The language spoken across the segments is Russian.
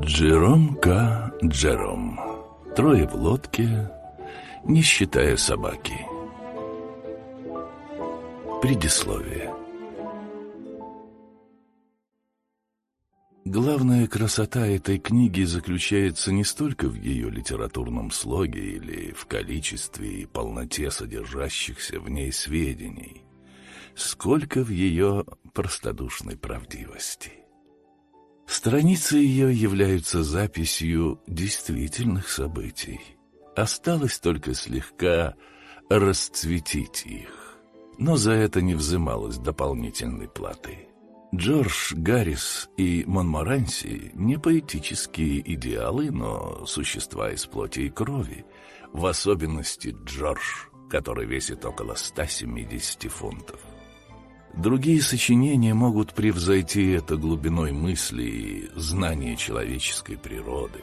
Джером К. Джером. Трое в лодке, не считая собаки. Предисловие. Главная красота этой книги заключается не столько в ее литературном слоге или в количестве и полноте содержащихся в ней сведений, сколько в ее простодушной правдивости. Страницы ее являются записью действительных событий. Осталось только слегка расцветить их, но за это не взымалось дополнительной платы. Джордж Гаррис и Монморанси не поэтические идеалы, но существа из плоти и крови, в особенности Джордж, который весит около 170 фунтов. Другие сочинения могут превзойти это глубиной мысли и знания человеческой природы,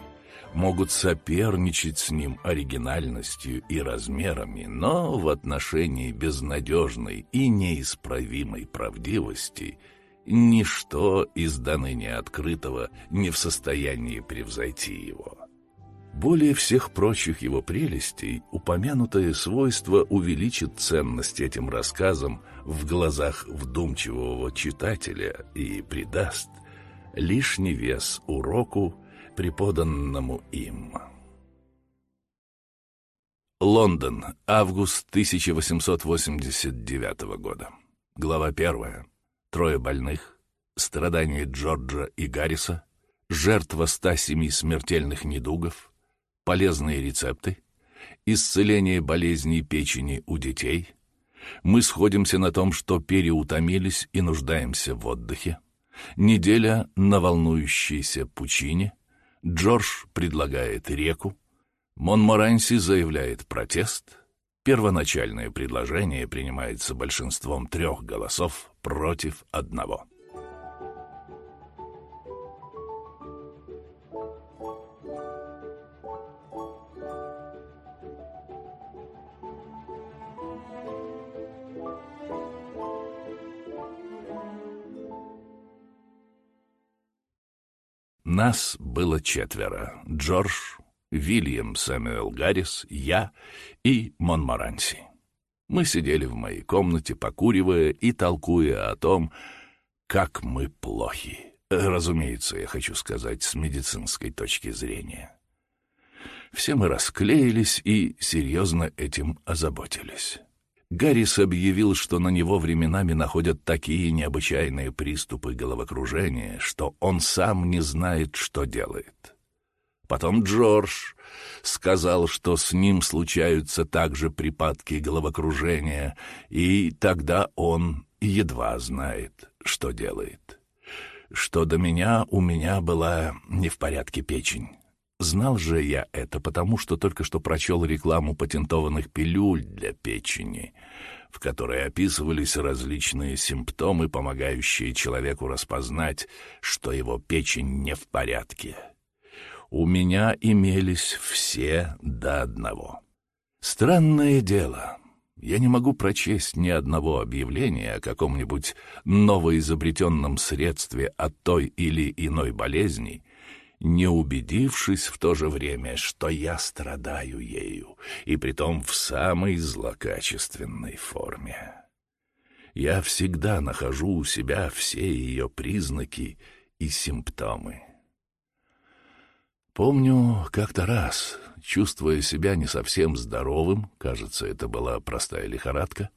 могут соперничать с ним оригинальностью и размерами, но в отношении безнадежной и неисправимой правдивости ничто из до ныне открытого не в состоянии превзойти его. Более всех прочих его прелестей упомянутое свойство увеличит ценность этим рассказам в глазах вдумчивого читателя и придаст лишний вес уроку, преподанному им. Лондон, август 1889 года. Глава 1. Трое больных. Страдания Джорджа и Гарриса. Жертва 107 смертельных недугов полезные рецепты, исцеление болезней печени у детей. Мы сходимся на том, что переутомились и нуждаемся в отдыхе. Неделя на волнующейся пучине. Джордж предлагает реку. Монморанси заявляет протест. Первоначальное предложение принимается большинством трех голосов против одного. Нас было четверо. Джордж, Вильям Сэмюэл Гаррис, я и Монморанси. Мы сидели в моей комнате, покуривая и толкуя о том, как мы плохи. Разумеется, я хочу сказать, с медицинской точки зрения. Все мы расклеились и серьезно этим озаботились. Гаррис объявил, что на него временами находят такие необычайные приступы головокружения, что он сам не знает, что делает. Потом Джордж сказал, что с ним случаются также припадки головокружения, и тогда он едва знает, что делает. Что до меня, у меня была не в порядке печень. Знал же я это, потому что только что прочел рекламу патентованных пилюль для печени, в которой описывались различные симптомы, помогающие человеку распознать, что его печень не в порядке. У меня имелись все до одного. Странное дело. Я не могу прочесть ни одного объявления о каком-нибудь новоизобретенном средстве от той или иной болезни — не убедившись в то же время, что я страдаю ею, и притом в самой злокачественной форме. Я всегда нахожу у себя все ее признаки и симптомы. Помню, как-то раз, чувствуя себя не совсем здоровым, кажется, это была простая лихорадка,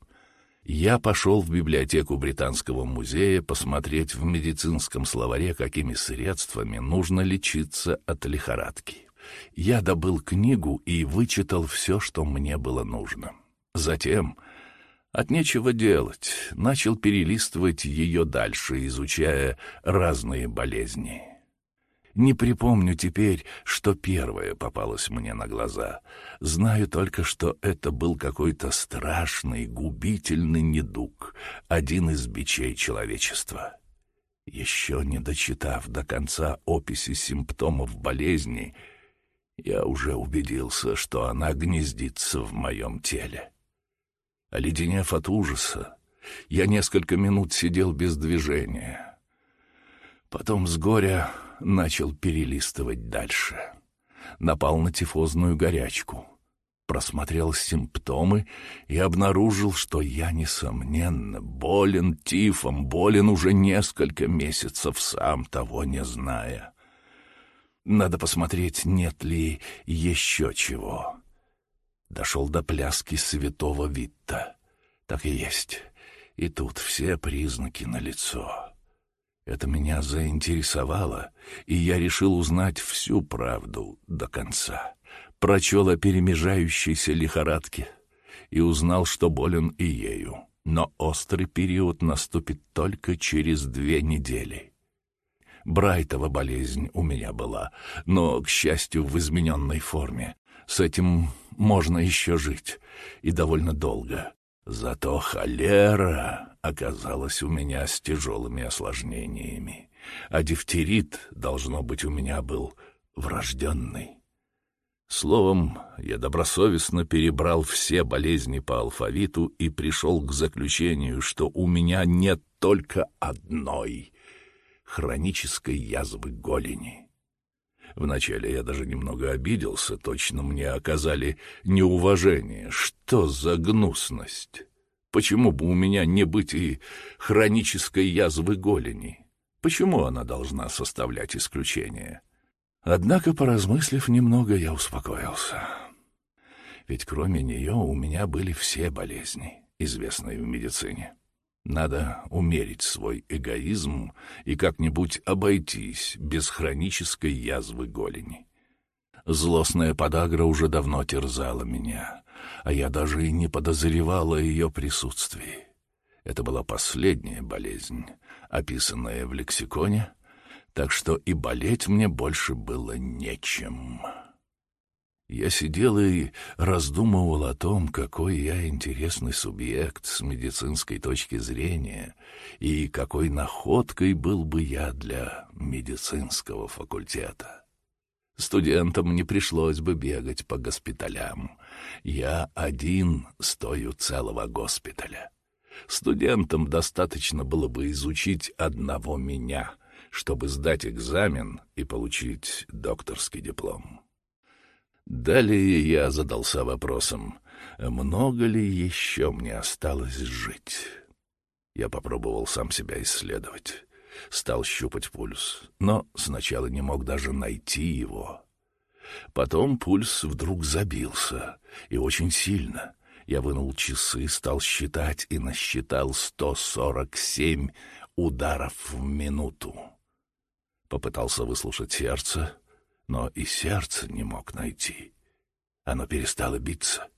я пошел в библиотеку Британского музея посмотреть в медицинском словаре, какими средствами нужно лечиться от лихорадки. Я добыл книгу и вычитал все, что мне было нужно. Затем, от нечего делать, начал перелистывать ее дальше, изучая разные болезни. Не припомню теперь, что первое попалось мне на глаза. Знаю только, что это был какой-то страшный, губительный недуг, один из бичей человечества. Еще не дочитав до конца описи симптомов болезни, я уже убедился, что она гнездится в моем теле. Оледенев от ужаса, я несколько минут сидел без движения. Потом с горя начал перелистывать дальше. Напал на тифозную горячку. Просмотрел симптомы и обнаружил, что я, несомненно, болен тифом, болен уже несколько месяцев, сам того не зная. Надо посмотреть, нет ли еще чего. Дошел до пляски святого Витта. Так и есть. И тут все признаки налицо. Это меня заинтересовало, и я решил узнать всю правду до конца. Прочел о перемежающейся лихорадке и узнал, что болен и ею. Но острый период наступит только через две недели. Брайтова болезнь у меня была, но, к счастью, в измененной форме. С этим можно еще жить, и довольно долго. Зато холера оказалась у меня с тяжелыми осложнениями, а дифтерит, должно быть, у меня был врожденный. Словом, я добросовестно перебрал все болезни по алфавиту и пришел к заключению, что у меня нет только одной — хронической язвы голени. Вначале я даже немного обиделся, точно мне оказали неуважение. Что за гнусность? Почему бы у меня не быть и хронической язвы голени? Почему она должна составлять исключение? Однако, поразмыслив немного, я успокоился. Ведь кроме нее у меня были все болезни, известные в медицине. Надо умерить свой эгоизм и как-нибудь обойтись без хронической язвы голени. Злостная подагра уже давно терзала меня, а я даже и не подозревала о ее присутствии. Это была последняя болезнь, описанная в лексиконе, так что и болеть мне больше было нечем». Я сидел и раздумывал о том, какой я интересный субъект с медицинской точки зрения и какой находкой был бы я для медицинского факультета. Студентам не пришлось бы бегать по госпиталям. Я один стою целого госпиталя. Студентам достаточно было бы изучить одного меня, чтобы сдать экзамен и получить докторский диплом. Далее я задался вопросом, много ли еще мне осталось жить. Я попробовал сам себя исследовать. Стал щупать пульс, но сначала не мог даже найти его. Потом пульс вдруг забился, и очень сильно. Я вынул часы, стал считать и насчитал 147 ударов в минуту. Попытался выслушать сердце, но и сердце не мог найти. Оно перестало биться.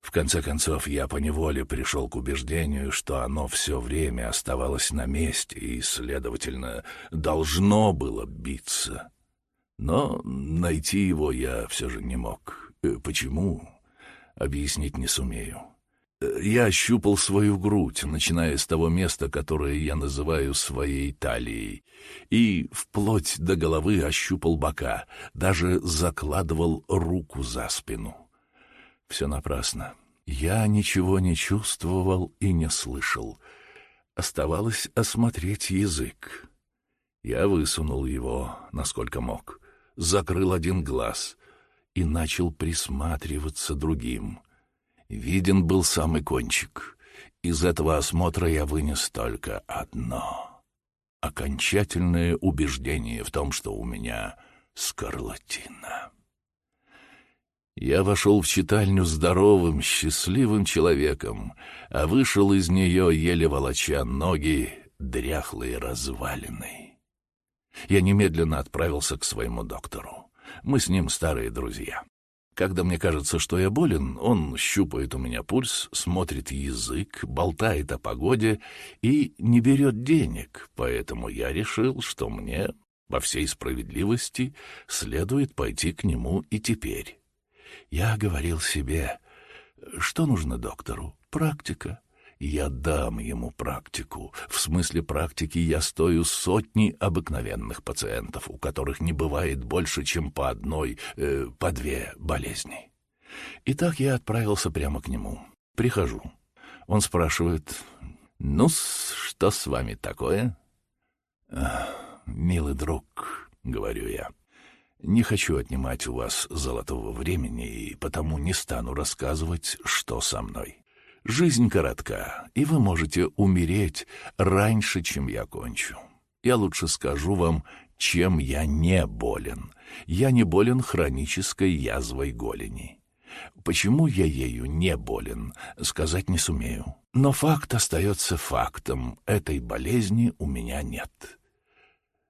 В конце концов, я поневоле пришел к убеждению, что оно все время оставалось на месте и, следовательно, должно было биться. Но найти его я все же не мог. Э, почему? Объяснить не сумею. Я ощупал свою грудь, начиная с того места, которое я называю своей талией, и вплоть до головы ощупал бока, даже закладывал руку за спину. Все напрасно. Я ничего не чувствовал и не слышал. Оставалось осмотреть язык. Я высунул его, насколько мог, закрыл один глаз и начал присматриваться другим — Виден был самый кончик. Из этого осмотра я вынес только одно — окончательное убеждение в том, что у меня скарлатина. Я вошел в читальню здоровым, счастливым человеком, а вышел из нее, еле волоча ноги, дряхлые развалины. Я немедленно отправился к своему доктору. Мы с ним старые друзья. Когда мне кажется, что я болен, он щупает у меня пульс, смотрит язык, болтает о погоде и не берет денег, поэтому я решил, что мне, во всей справедливости, следует пойти к нему и теперь. Я говорил себе, что нужно доктору? Практика. Я дам ему практику. В смысле практики я стою сотни обыкновенных пациентов, у которых не бывает больше, чем по одной, э, по две болезни. Итак, я отправился прямо к нему. Прихожу. Он спрашивает, «Ну, что с вами такое?» милый друг», — говорю я, — «не хочу отнимать у вас золотого времени и потому не стану рассказывать, что со мной. Жизнь коротка, и вы можете умереть раньше, чем я кончу. Я лучше скажу вам, чем я не болен. Я не болен хронической язвой голени. Почему я ею не болен, сказать не сумею. Но факт остается фактом. Этой болезни у меня нет.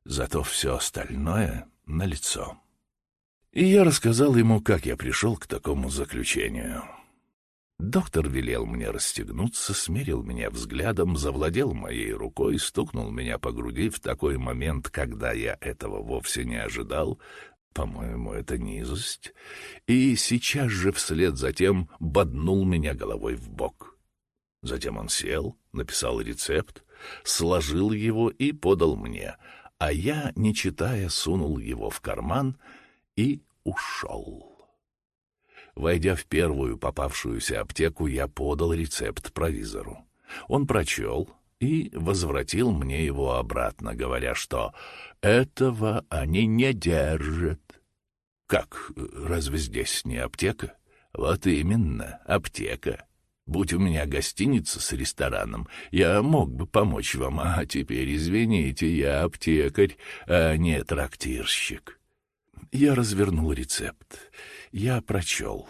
Зато все остальное налицо. И я рассказал ему, как я пришел к такому заключению. Доктор велел мне расстегнуться, смерил меня взглядом, завладел моей рукой, стукнул меня по груди в такой момент, когда я этого вовсе не ожидал, по-моему, это низость, и сейчас же вслед за тем боднул меня головой в бок. Затем он сел, написал рецепт, сложил его и подал мне, а я, не читая, сунул его в карман и ушел. Войдя в первую попавшуюся аптеку, я подал рецепт провизору. Он прочел и возвратил мне его обратно, говоря, что этого они не держат. Как, разве здесь не аптека? Вот именно, аптека. Будь у меня гостиница с рестораном, я мог бы помочь вам, а теперь, извините, я аптекарь, а не трактирщик. Я развернул рецепт я прочел.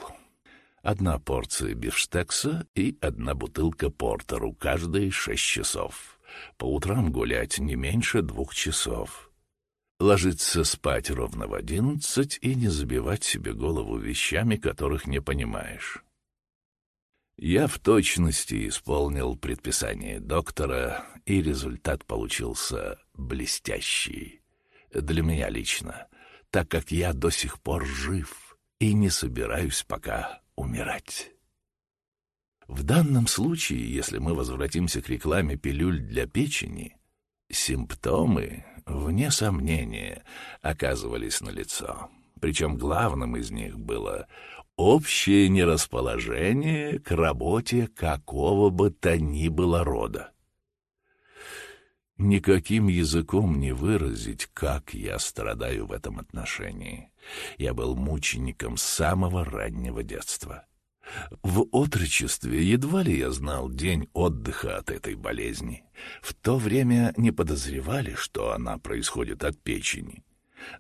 Одна порция бифштекса и одна бутылка портеру каждые шесть часов. По утрам гулять не меньше двух часов. Ложиться спать ровно в одиннадцать и не забивать себе голову вещами, которых не понимаешь. Я в точности исполнил предписание доктора, и результат получился блестящий. Для меня лично, так как я до сих пор жив — и не собираюсь пока умирать. В данном случае, если мы возвратимся к рекламе пилюль для печени, симптомы, вне сомнения, оказывались налицо. Причем главным из них было общее нерасположение к работе какого бы то ни было рода. Никаким языком не выразить, как я страдаю в этом отношении. Я был мучеником с самого раннего детства. В отрочестве едва ли я знал день отдыха от этой болезни. В то время не подозревали, что она происходит от печени.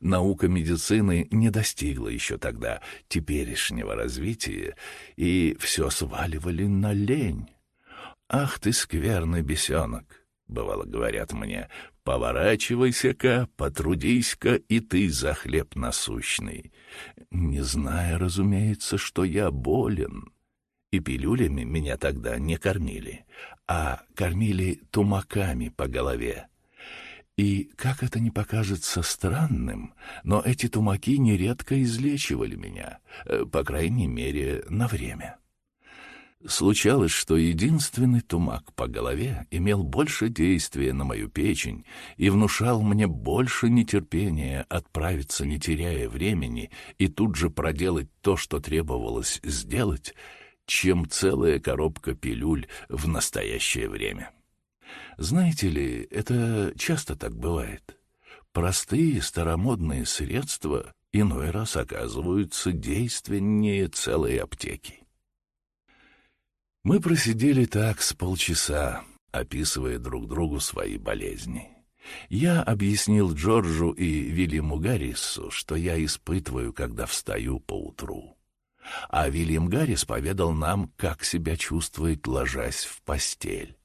Наука медицины не достигла еще тогда теперешнего развития, и все сваливали на лень. «Ах ты, скверный бесенок!» Бывало говорят мне, поворачивайся-ка, потрудись-ка и ты за хлеб насущный, не зная, разумеется, что я болен. И пилюлями меня тогда не кормили, а кормили тумаками по голове. И, как это не покажется странным, но эти тумаки нередко излечивали меня, э, по крайней мере, на время. Случалось, что единственный тумак по голове имел больше действия на мою печень и внушал мне больше нетерпения отправиться, не теряя времени, и тут же проделать то, что требовалось сделать, чем целая коробка пилюль в настоящее время. Знаете ли, это часто так бывает. Простые старомодные средства иной раз оказываются действеннее целой аптеки. Мы просидели так с полчаса, описывая друг другу свои болезни. Я объяснил Джорджу и Вильяму Гаррису, что я испытываю, когда встаю поутру. А Вильям Гаррис поведал нам, как себя чувствует, ложась в постель.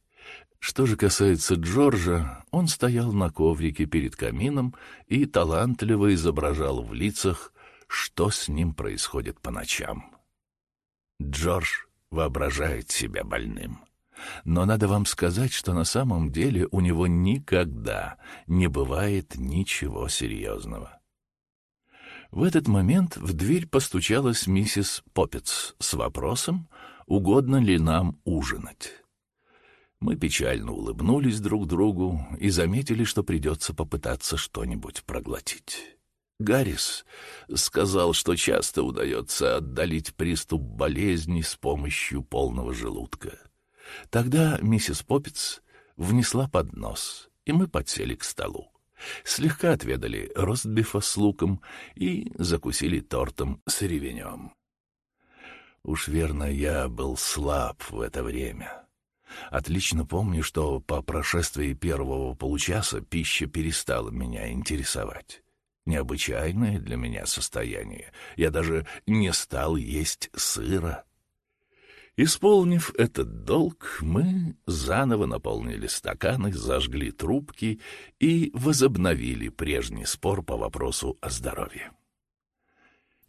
Что же касается Джорджа, он стоял на коврике перед камином и талантливо изображал в лицах, что с ним происходит по ночам. Джордж воображает себя больным. Но надо вам сказать, что на самом деле у него никогда не бывает ничего серьезного. В этот момент в дверь постучалась миссис Поппец с вопросом, угодно ли нам ужинать. Мы печально улыбнулись друг другу и заметили, что придется попытаться что-нибудь проглотить. Гаррис сказал, что часто удается отдалить приступ болезни с помощью полного желудка. Тогда миссис Поппиц внесла поднос, и мы подсели к столу. слегка отведали ростбифа с луком и закусили тортом с ревенем. Уж верно, я был слаб в это время. Отлично помню, что по прошествии первого получаса пища перестала меня интересовать. Необычайное для меня состояние. Я даже не стал есть сыра. Исполнив этот долг, мы заново наполнили стаканы, зажгли трубки и возобновили прежний спор по вопросу о здоровье.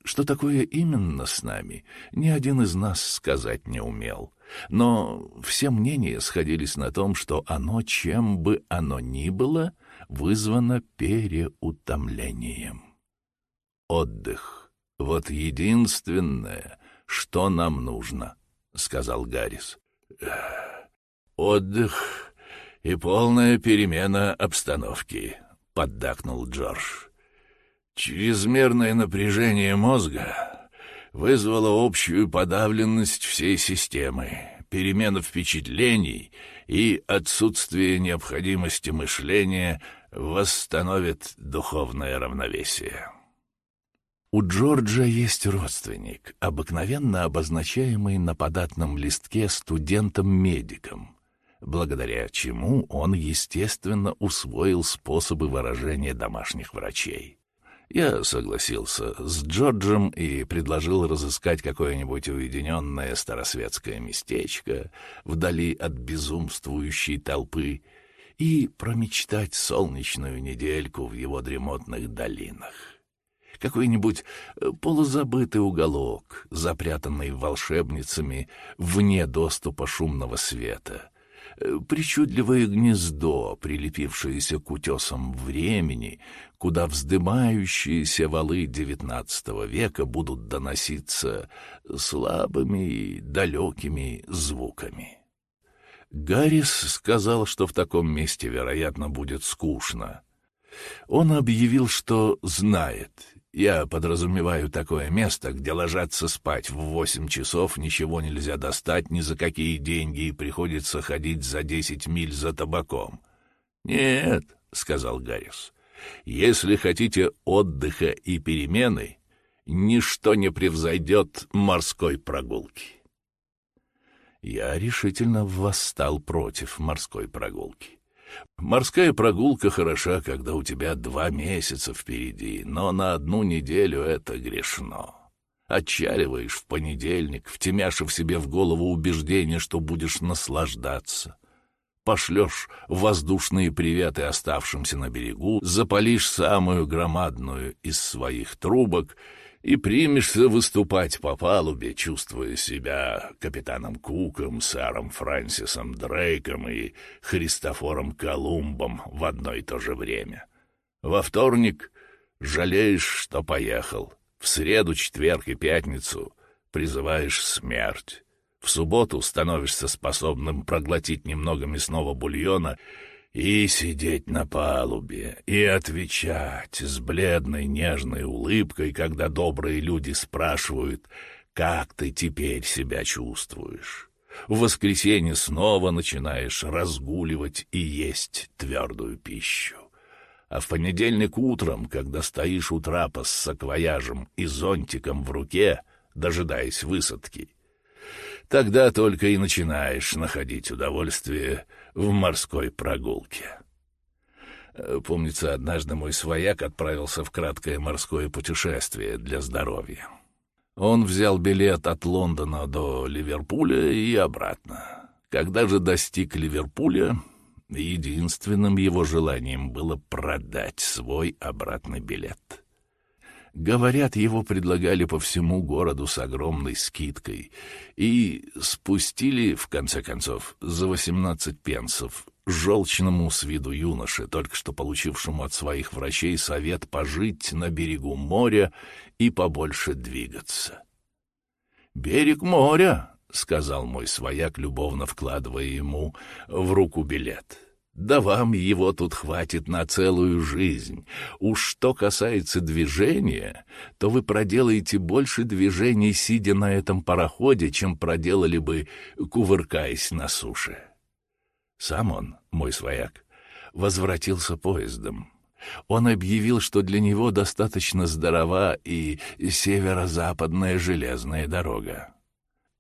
Что такое именно с нами, ни один из нас сказать не умел. Но все мнения сходились на том, что оно, чем бы оно ни было, вызвано переутомлением. Отдых — вот единственное, что нам нужно —— сказал Гаррис. «Отдых и полная перемена обстановки», — поддакнул Джордж. «Чрезмерное напряжение мозга вызвало общую подавленность всей системы, перемену впечатлений и отсутствие необходимости мышления восстановит духовное равновесие». У Джорджа есть родственник, обыкновенно обозначаемый на податном листке студентом-медиком, благодаря чему он, естественно, усвоил способы выражения домашних врачей. Я согласился с Джорджем и предложил разыскать какое-нибудь уединенное старосветское местечко вдали от безумствующей толпы и промечтать солнечную недельку в его дремотных долинах. Какой-нибудь э, полузабытый уголок, запрятанный волшебницами вне доступа шумного света, причудливое гнездо, прилепившееся к утесам времени, куда вздымающиеся валы XIX века будут доноситься слабыми и далекими звуками. Гаррис сказал, что в таком месте, вероятно, будет скучно. Он объявил, что знает я подразумеваю такое место, где ложатся спать в восемь часов, ничего нельзя достать ни за какие деньги, и приходится ходить за десять миль за табаком. «Нет», — сказал Гаррис, — «если хотите отдыха и перемены, ничто не превзойдет морской прогулки». Я решительно восстал против морской прогулки. Морская прогулка хороша, когда у тебя два месяца впереди, но на одну неделю это грешно. Отчаливаешь в понедельник, втемяшив себе в голову убеждение, что будешь наслаждаться. Пошлешь воздушные приветы оставшимся на берегу, запалишь самую громадную из своих трубок — и примешься выступать по палубе, чувствуя себя капитаном Куком, сэром Фрэнсисом Дрейком и Христофором Колумбом в одно и то же время. Во вторник жалеешь, что поехал. В среду, четверг и пятницу призываешь смерть. В субботу становишься способным проглотить немного мясного бульона — и сидеть на палубе, и отвечать с бледной нежной улыбкой, когда добрые люди спрашивают, как ты теперь себя чувствуешь. В воскресенье снова начинаешь разгуливать и есть твердую пищу. А в понедельник утром, когда стоишь у трапа с саквояжем и зонтиком в руке, дожидаясь высадки, тогда только и начинаешь находить удовольствие в морской прогулке. Э, помнится, однажды мой свояк отправился в краткое морское путешествие для здоровья. Он взял билет от Лондона до Ливерпуля и обратно. Когда же достиг Ливерпуля, единственным его желанием было продать свой обратный билет. Говорят, его предлагали по всему городу с огромной скидкой и спустили, в конце концов, за восемнадцать пенсов желчному с виду юноше, только что получившему от своих врачей совет пожить на берегу моря и побольше двигаться. «Берег моря», — сказал мой свояк, любовно вкладывая ему в руку билет. Да вам его тут хватит на целую жизнь. Уж что касается движения, то вы проделаете больше движений, сидя на этом пароходе, чем проделали бы, кувыркаясь на суше. Сам он, мой свояк, возвратился поездом. Он объявил, что для него достаточно здорова и северо-западная железная дорога.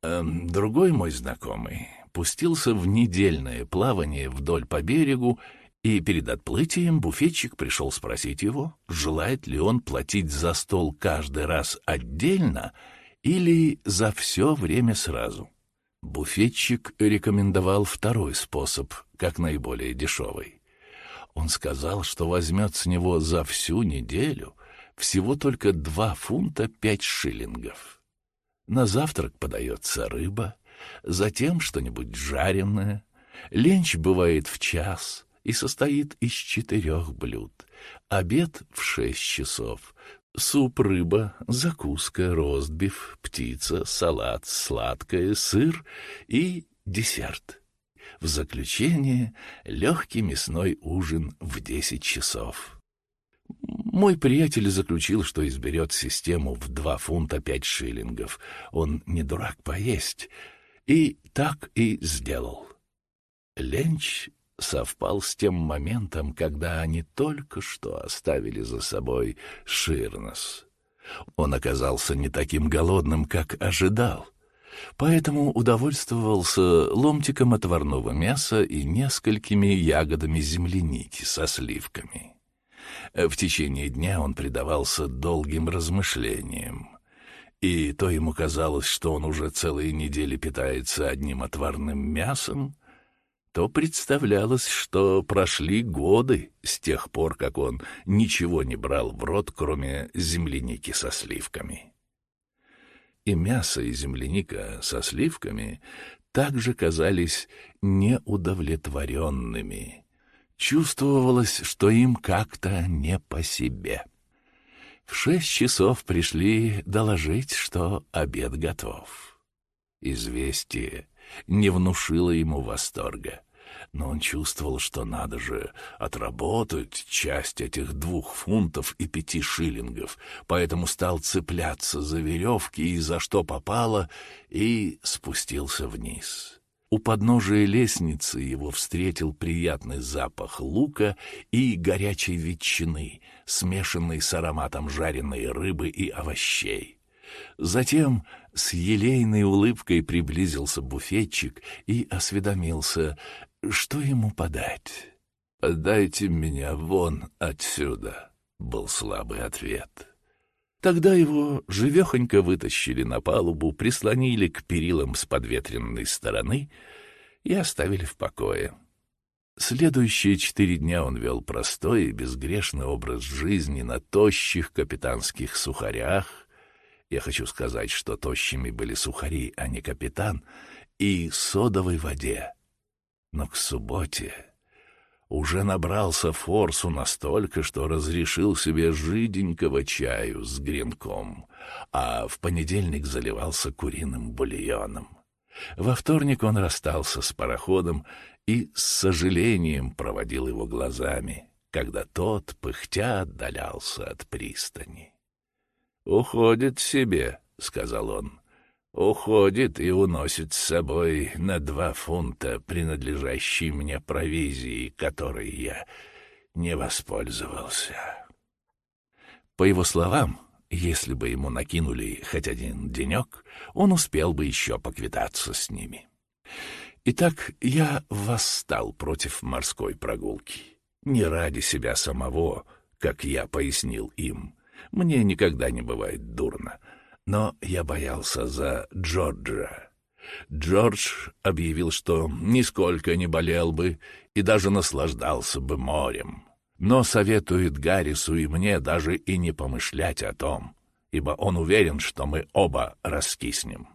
Эм, другой мой знакомый пустился в недельное плавание вдоль по берегу, и перед отплытием буфетчик пришел спросить его, желает ли он платить за стол каждый раз отдельно или за все время сразу. Буфетчик рекомендовал второй способ, как наиболее дешевый. Он сказал, что возьмет с него за всю неделю всего только два фунта пять шиллингов. На завтрак подается рыба, затем что-нибудь жареное. Ленч бывает в час и состоит из четырех блюд. Обед в шесть часов. Суп, рыба, закуска, ростбиф, птица, салат, сладкое, сыр и десерт. В заключение легкий мясной ужин в десять часов. Мой приятель заключил, что изберет систему в два фунта пять шиллингов. Он не дурак поесть. И так и сделал. Ленч совпал с тем моментом, когда они только что оставили за собой Ширнос. Он оказался не таким голодным, как ожидал поэтому удовольствовался ломтиком отварного мяса и несколькими ягодами земляники со сливками. В течение дня он предавался долгим размышлениям. И то ему казалось, что он уже целые недели питается одним отварным мясом, то представлялось, что прошли годы с тех пор, как он ничего не брал в рот, кроме земляники со сливками и мясо, и земляника со сливками также казались неудовлетворенными. Чувствовалось, что им как-то не по себе. В шесть часов пришли доложить, что обед готов. Известие не внушило ему восторга но он чувствовал, что надо же отработать часть этих двух фунтов и пяти шиллингов, поэтому стал цепляться за веревки и за что попало, и спустился вниз. У подножия лестницы его встретил приятный запах лука и горячей ветчины, смешанный с ароматом жареной рыбы и овощей. Затем с елейной улыбкой приблизился буфетчик и осведомился, что ему подать? «Подайте меня вон отсюда», — был слабый ответ. Тогда его живехонько вытащили на палубу, прислонили к перилам с подветренной стороны и оставили в покое. Следующие четыре дня он вел простой и безгрешный образ жизни на тощих капитанских сухарях. Я хочу сказать, что тощими были сухари, а не капитан, и содовой воде но к субботе уже набрался форсу настолько, что разрешил себе жиденького чаю с гренком, а в понедельник заливался куриным бульоном. Во вторник он расстался с пароходом и с сожалением проводил его глазами, когда тот, пыхтя, отдалялся от пристани. «Уходит себе», — сказал он, уходит и уносит с собой на два фунта принадлежащей мне провизии, которой я не воспользовался. По его словам, если бы ему накинули хоть один денек, он успел бы еще поквитаться с ними. Итак, я восстал против морской прогулки. Не ради себя самого, как я пояснил им. Мне никогда не бывает дурно — но я боялся за Джорджа. Джордж объявил, что нисколько не болел бы и даже наслаждался бы морем. Но советует Гаррису и мне даже и не помышлять о том, ибо он уверен, что мы оба раскиснем.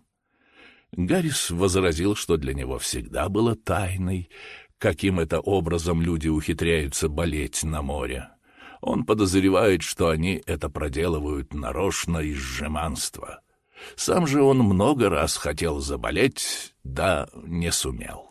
Гаррис возразил, что для него всегда было тайной, каким это образом люди ухитряются болеть на море. Он подозревает, что они это проделывают нарочно из жеманства. Сам же он много раз хотел заболеть, да не сумел.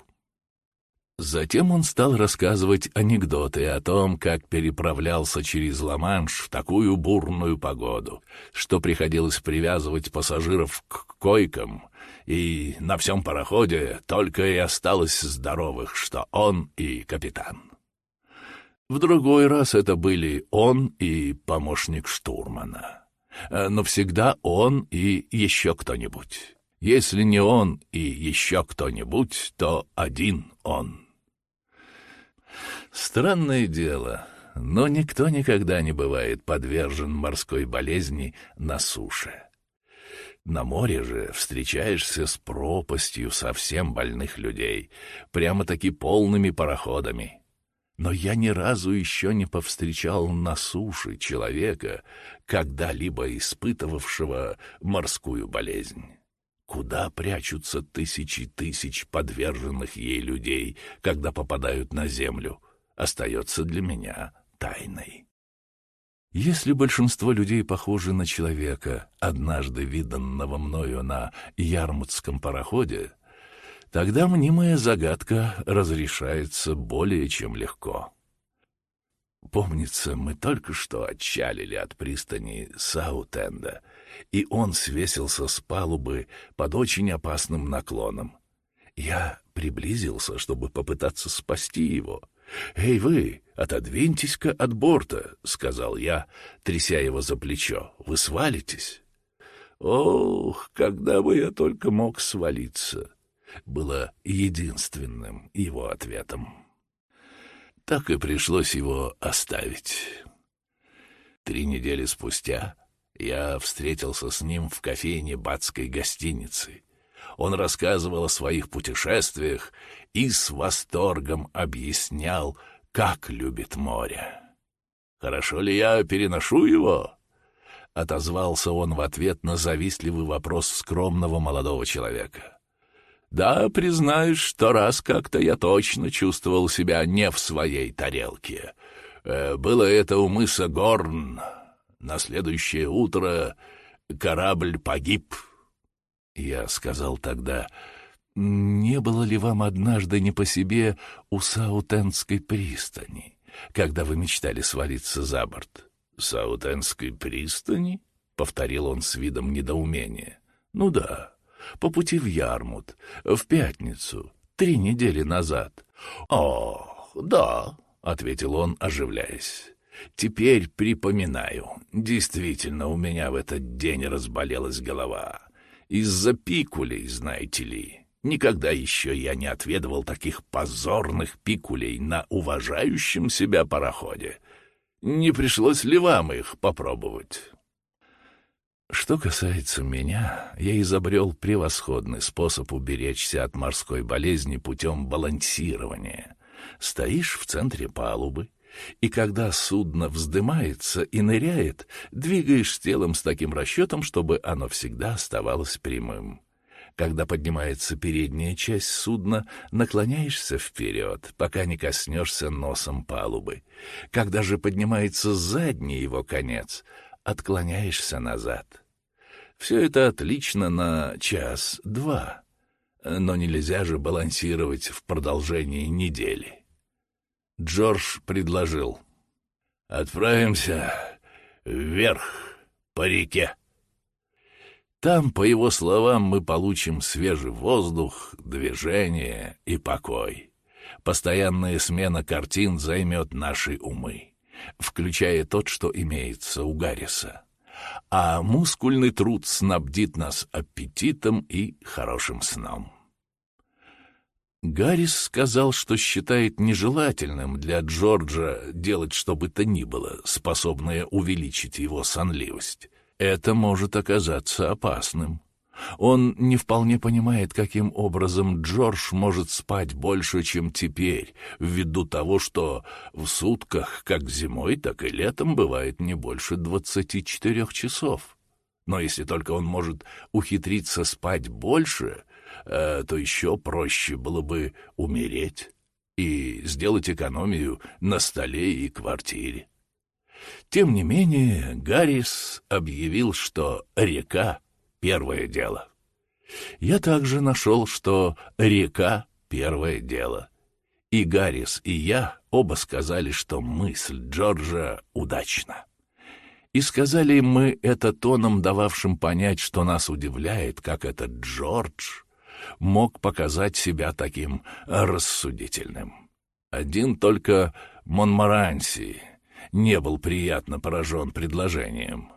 Затем он стал рассказывать анекдоты о том, как переправлялся через Ла-Манш в такую бурную погоду, что приходилось привязывать пассажиров к койкам, и на всем пароходе только и осталось здоровых, что он и капитан. В другой раз это были он и помощник штурмана. Э, но всегда он и еще кто-нибудь. Если не он и еще кто-нибудь, то один он. Странное дело, но никто никогда не бывает подвержен морской болезни на суше. На море же встречаешься с пропастью совсем больных людей, прямо-таки полными пароходами. Но я ни разу еще не повстречал на суше человека, когда-либо испытывавшего морскую болезнь. Куда прячутся тысячи тысяч подверженных ей людей, когда попадают на землю, остается для меня тайной. Если большинство людей похожи на человека, однажды виданного мною на ярмутском пароходе, тогда мнимая загадка разрешается более чем легко. Помнится, мы только что отчалили от пристани Саутенда, и он свесился с палубы под очень опасным наклоном. Я приблизился, чтобы попытаться спасти его. «Эй вы, отодвиньтесь-ка от борта», — сказал я, тряся его за плечо. «Вы свалитесь?» «Ох, когда бы я только мог свалиться!» Было единственным его ответом. Так и пришлось его оставить. Три недели спустя я встретился с ним в кофейне Батской гостиницы. Он рассказывал о своих путешествиях и с восторгом объяснял, как любит море. «Хорошо ли я переношу его?» — отозвался он в ответ на завистливый вопрос скромного молодого человека. Да, признаюсь, что раз как-то я точно чувствовал себя не в своей тарелке. Э, было это у мыса Горн. На следующее утро корабль погиб. Я сказал тогда, не было ли вам однажды не по себе у Саутенской пристани, когда вы мечтали свалиться за борт? Саутенской пристани? — повторил он с видом недоумения. — Ну да, по пути в Ярмут, в пятницу, три недели назад. «Ох, да», — ответил он, оживляясь. «Теперь припоминаю. Действительно, у меня в этот день разболелась голова. Из-за пикулей, знаете ли. Никогда еще я не отведывал таких позорных пикулей на уважающем себя пароходе. Не пришлось ли вам их попробовать?» Что касается меня, я изобрел превосходный способ уберечься от морской болезни путем балансирования. Стоишь в центре палубы, и когда судно вздымается и ныряет, двигаешь телом с таким расчетом, чтобы оно всегда оставалось прямым. Когда поднимается передняя часть судна, наклоняешься вперед, пока не коснешься носом палубы. Когда же поднимается задний его конец — отклоняешься назад. Все это отлично на час-два, но нельзя же балансировать в продолжении недели. Джордж предложил. «Отправимся вверх по реке. Там, по его словам, мы получим свежий воздух, движение и покой. Постоянная смена картин займет наши умы включая тот, что имеется у Гарриса. А мускульный труд снабдит нас аппетитом и хорошим сном. Гаррис сказал, что считает нежелательным для Джорджа делать что бы то ни было, способное увеличить его сонливость. Это может оказаться опасным. Он не вполне понимает, каким образом Джордж может спать больше, чем теперь, ввиду того, что в сутках как зимой, так и летом бывает не больше двадцати четырех часов. Но если только он может ухитриться спать больше, э, то еще проще было бы умереть и сделать экономию на столе и квартире. Тем не менее, Гаррис объявил, что река первое дело. Я также нашел, что река — первое дело. И Гаррис, и я оба сказали, что мысль Джорджа удачна. И сказали мы это тоном, дававшим понять, что нас удивляет, как этот Джордж мог показать себя таким рассудительным. Один только Монмаранси не был приятно поражен предложением.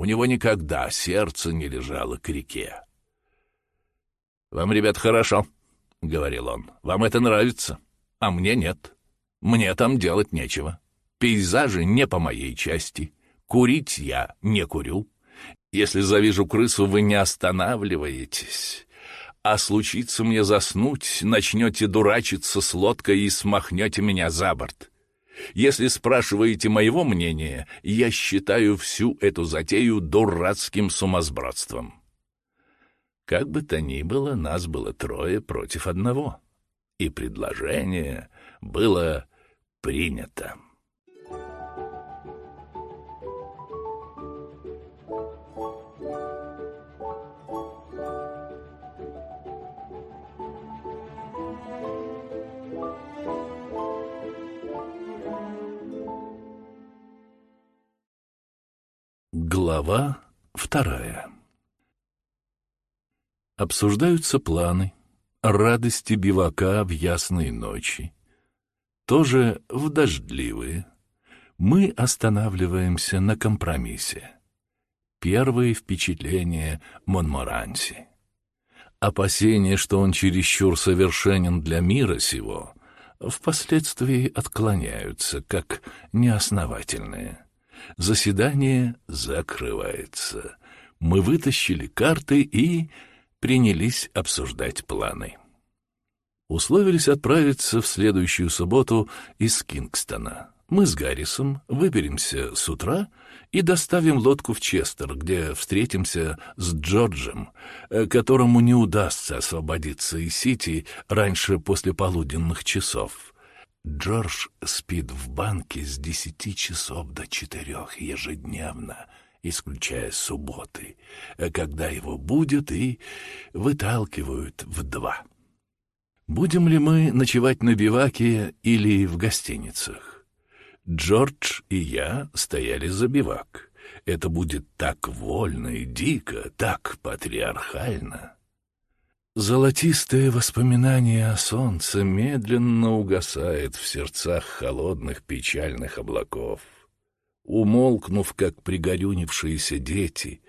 У него никогда сердце не лежало к реке. «Вам, ребят, хорошо», — говорил он. «Вам это нравится, а мне нет. Мне там делать нечего. Пейзажи не по моей части. Курить я не курю. Если завижу крысу, вы не останавливаетесь. А случится мне заснуть, начнете дурачиться с лодкой и смахнете меня за борт. Если спрашиваете моего мнения, я считаю всю эту затею дурацким сумасбродством. Как бы то ни было, нас было трое против одного, и предложение было принято. Глава вторая Обсуждаются планы, радости бивака в ясные ночи. Тоже в дождливые. Мы останавливаемся на компромиссе. Первые впечатления Монморанси. Опасения, что он чересчур совершенен для мира сего, впоследствии отклоняются, как неосновательные. Заседание закрывается. Мы вытащили карты и принялись обсуждать планы. Условились отправиться в следующую субботу из Кингстона. Мы с Гаррисом выберемся с утра и доставим лодку в Честер, где встретимся с Джорджем, э, которому не удастся освободиться из Сити раньше после полуденных часов. Джордж спит в банке с десяти часов до четырех ежедневно — исключая субботы, когда его будет и выталкивают в два. Будем ли мы ночевать на биваке или в гостиницах? Джордж и я стояли за бивак. Это будет так вольно и дико, так патриархально. Золотистое воспоминание о солнце медленно угасает в сердцах холодных печальных облаков. Умолкнув, как пригорюнившиеся дети,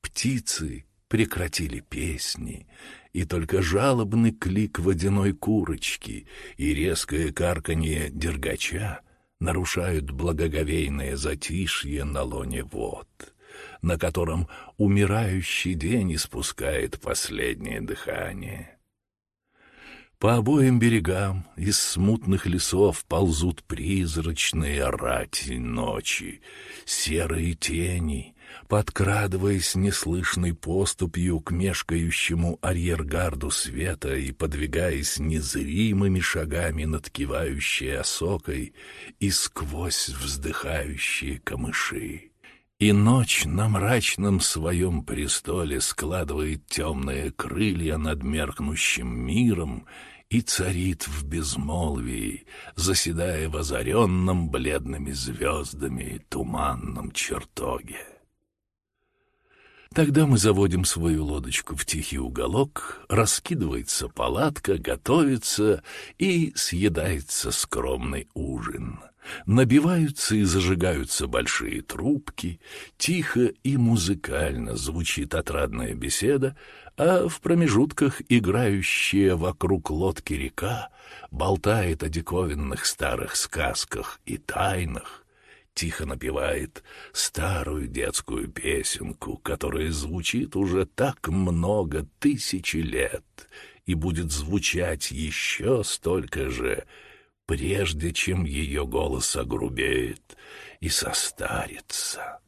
птицы прекратили песни, и только жалобный клик водяной курочки и резкое карканье дергача нарушают благоговейное затишье на лоне вод, на котором умирающий день испускает последнее дыхание. По обоим берегам из смутных лесов ползут призрачные рати ночи, серые тени, подкрадываясь неслышной поступью к мешкающему арьергарду света и подвигаясь незримыми шагами над кивающей осокой и сквозь вздыхающие камыши. И ночь на мрачном своем престоле складывает темные крылья над меркнущим миром и царит в безмолвии, заседая в озаренном бледными звездами туманном чертоге. Тогда мы заводим свою лодочку в тихий уголок, раскидывается палатка, готовится и съедается скромный ужин — Набиваются и зажигаются большие трубки, тихо и музыкально звучит отрадная беседа, а в промежутках играющая вокруг лодки река болтает о диковинных старых сказках и тайнах, тихо напевает старую детскую песенку, которая звучит уже так много тысячи лет и будет звучать еще столько же, прежде чем ее голос огрубеет и состарится.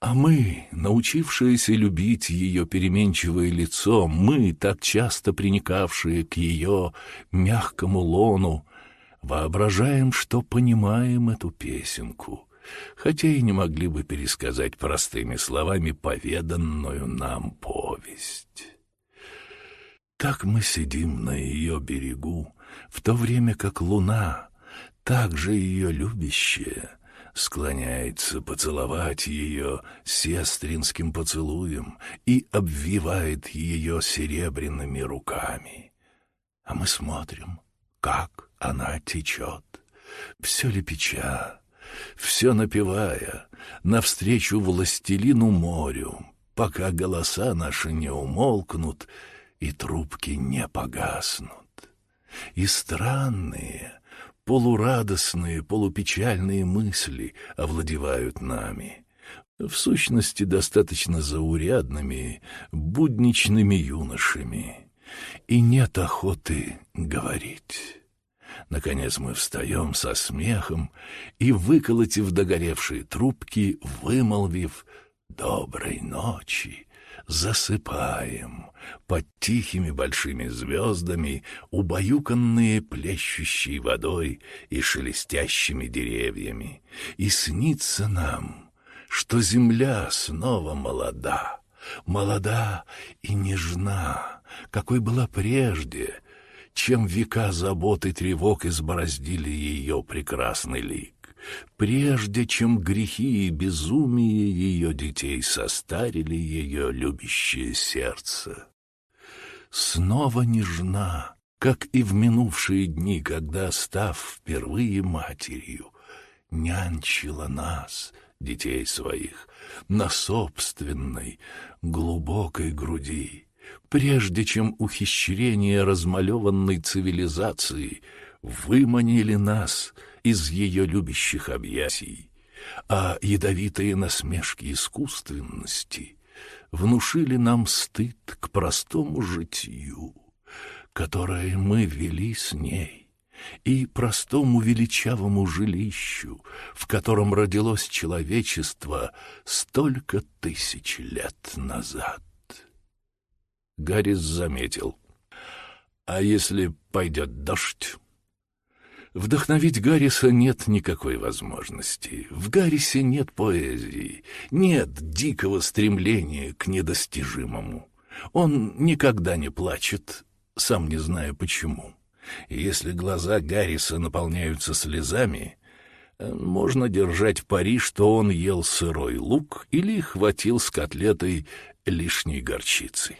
А мы, научившиеся любить ее переменчивое лицо, мы, так часто приникавшие к ее мягкому лону, воображаем, что понимаем эту песенку, хотя и не могли бы пересказать простыми словами поведанную нам повесть. Так мы сидим на ее берегу, в то время как луна, также ее любящая, склоняется поцеловать ее сестринским поцелуем и обвивает ее серебряными руками. А мы смотрим, как она течет, все лепеча, все напевая, навстречу властелину морю, пока голоса наши не умолкнут и трубки не погаснут. И странные, полурадостные, полупечальные мысли овладевают нами, в сущности достаточно заурядными, будничными юношами, и нет охоты говорить. Наконец мы встаем со смехом и, выколотив догоревшие трубки, вымолвив «доброй ночи», засыпаем под тихими большими звездами, убаюканные плещущей водой и шелестящими деревьями. И снится нам, что земля снова молода, молода и нежна, какой была прежде, чем века забот и тревог избороздили ее прекрасный лик прежде чем грехи и безумие ее детей состарили ее любящее сердце. Снова нежна, как и в минувшие дни, когда, став впервые матерью, нянчила нас, детей своих, на собственной глубокой груди, прежде чем ухищрения размалеванной цивилизации выманили нас — из ее любящих объятий, а ядовитые насмешки искусственности внушили нам стыд к простому житию, которое мы вели с ней, и простому величавому жилищу, в котором родилось человечество столько тысяч лет назад. Гаррис заметил. «А если пойдет дождь?» Вдохновить Гарриса нет никакой возможности. В Гаррисе нет поэзии, нет дикого стремления к недостижимому. Он никогда не плачет, сам не зная почему. Если глаза Гарриса наполняются слезами, можно держать пари, что он ел сырой лук или хватил с котлетой лишней горчицы.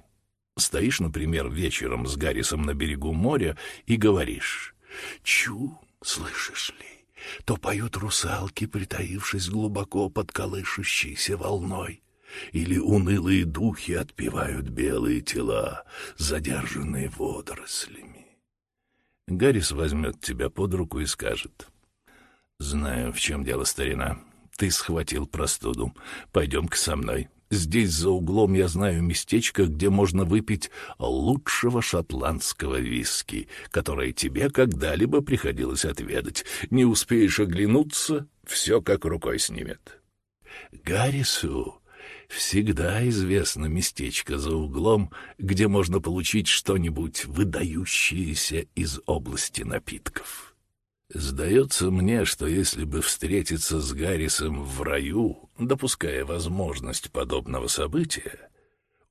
Стоишь, например, вечером с Гаррисом на берегу моря и говоришь «Чу, слышишь ли, то поют русалки, притаившись глубоко под колышущейся волной, или унылые духи отпевают белые тела, задержанные водорослями. Гаррис возьмет тебя под руку и скажет, «Знаю, в чем дело, старина. Ты схватил простуду. Пойдем-ка со мной». Здесь за углом я знаю местечко, где можно выпить лучшего шотландского виски, которое тебе когда-либо приходилось отведать. Не успеешь оглянуться, все как рукой снимет. Гаррису всегда известно местечко за углом, где можно получить что-нибудь выдающееся из области напитков. Сдается мне, что если бы встретиться с Гаррисом в раю, допуская возможность подобного события,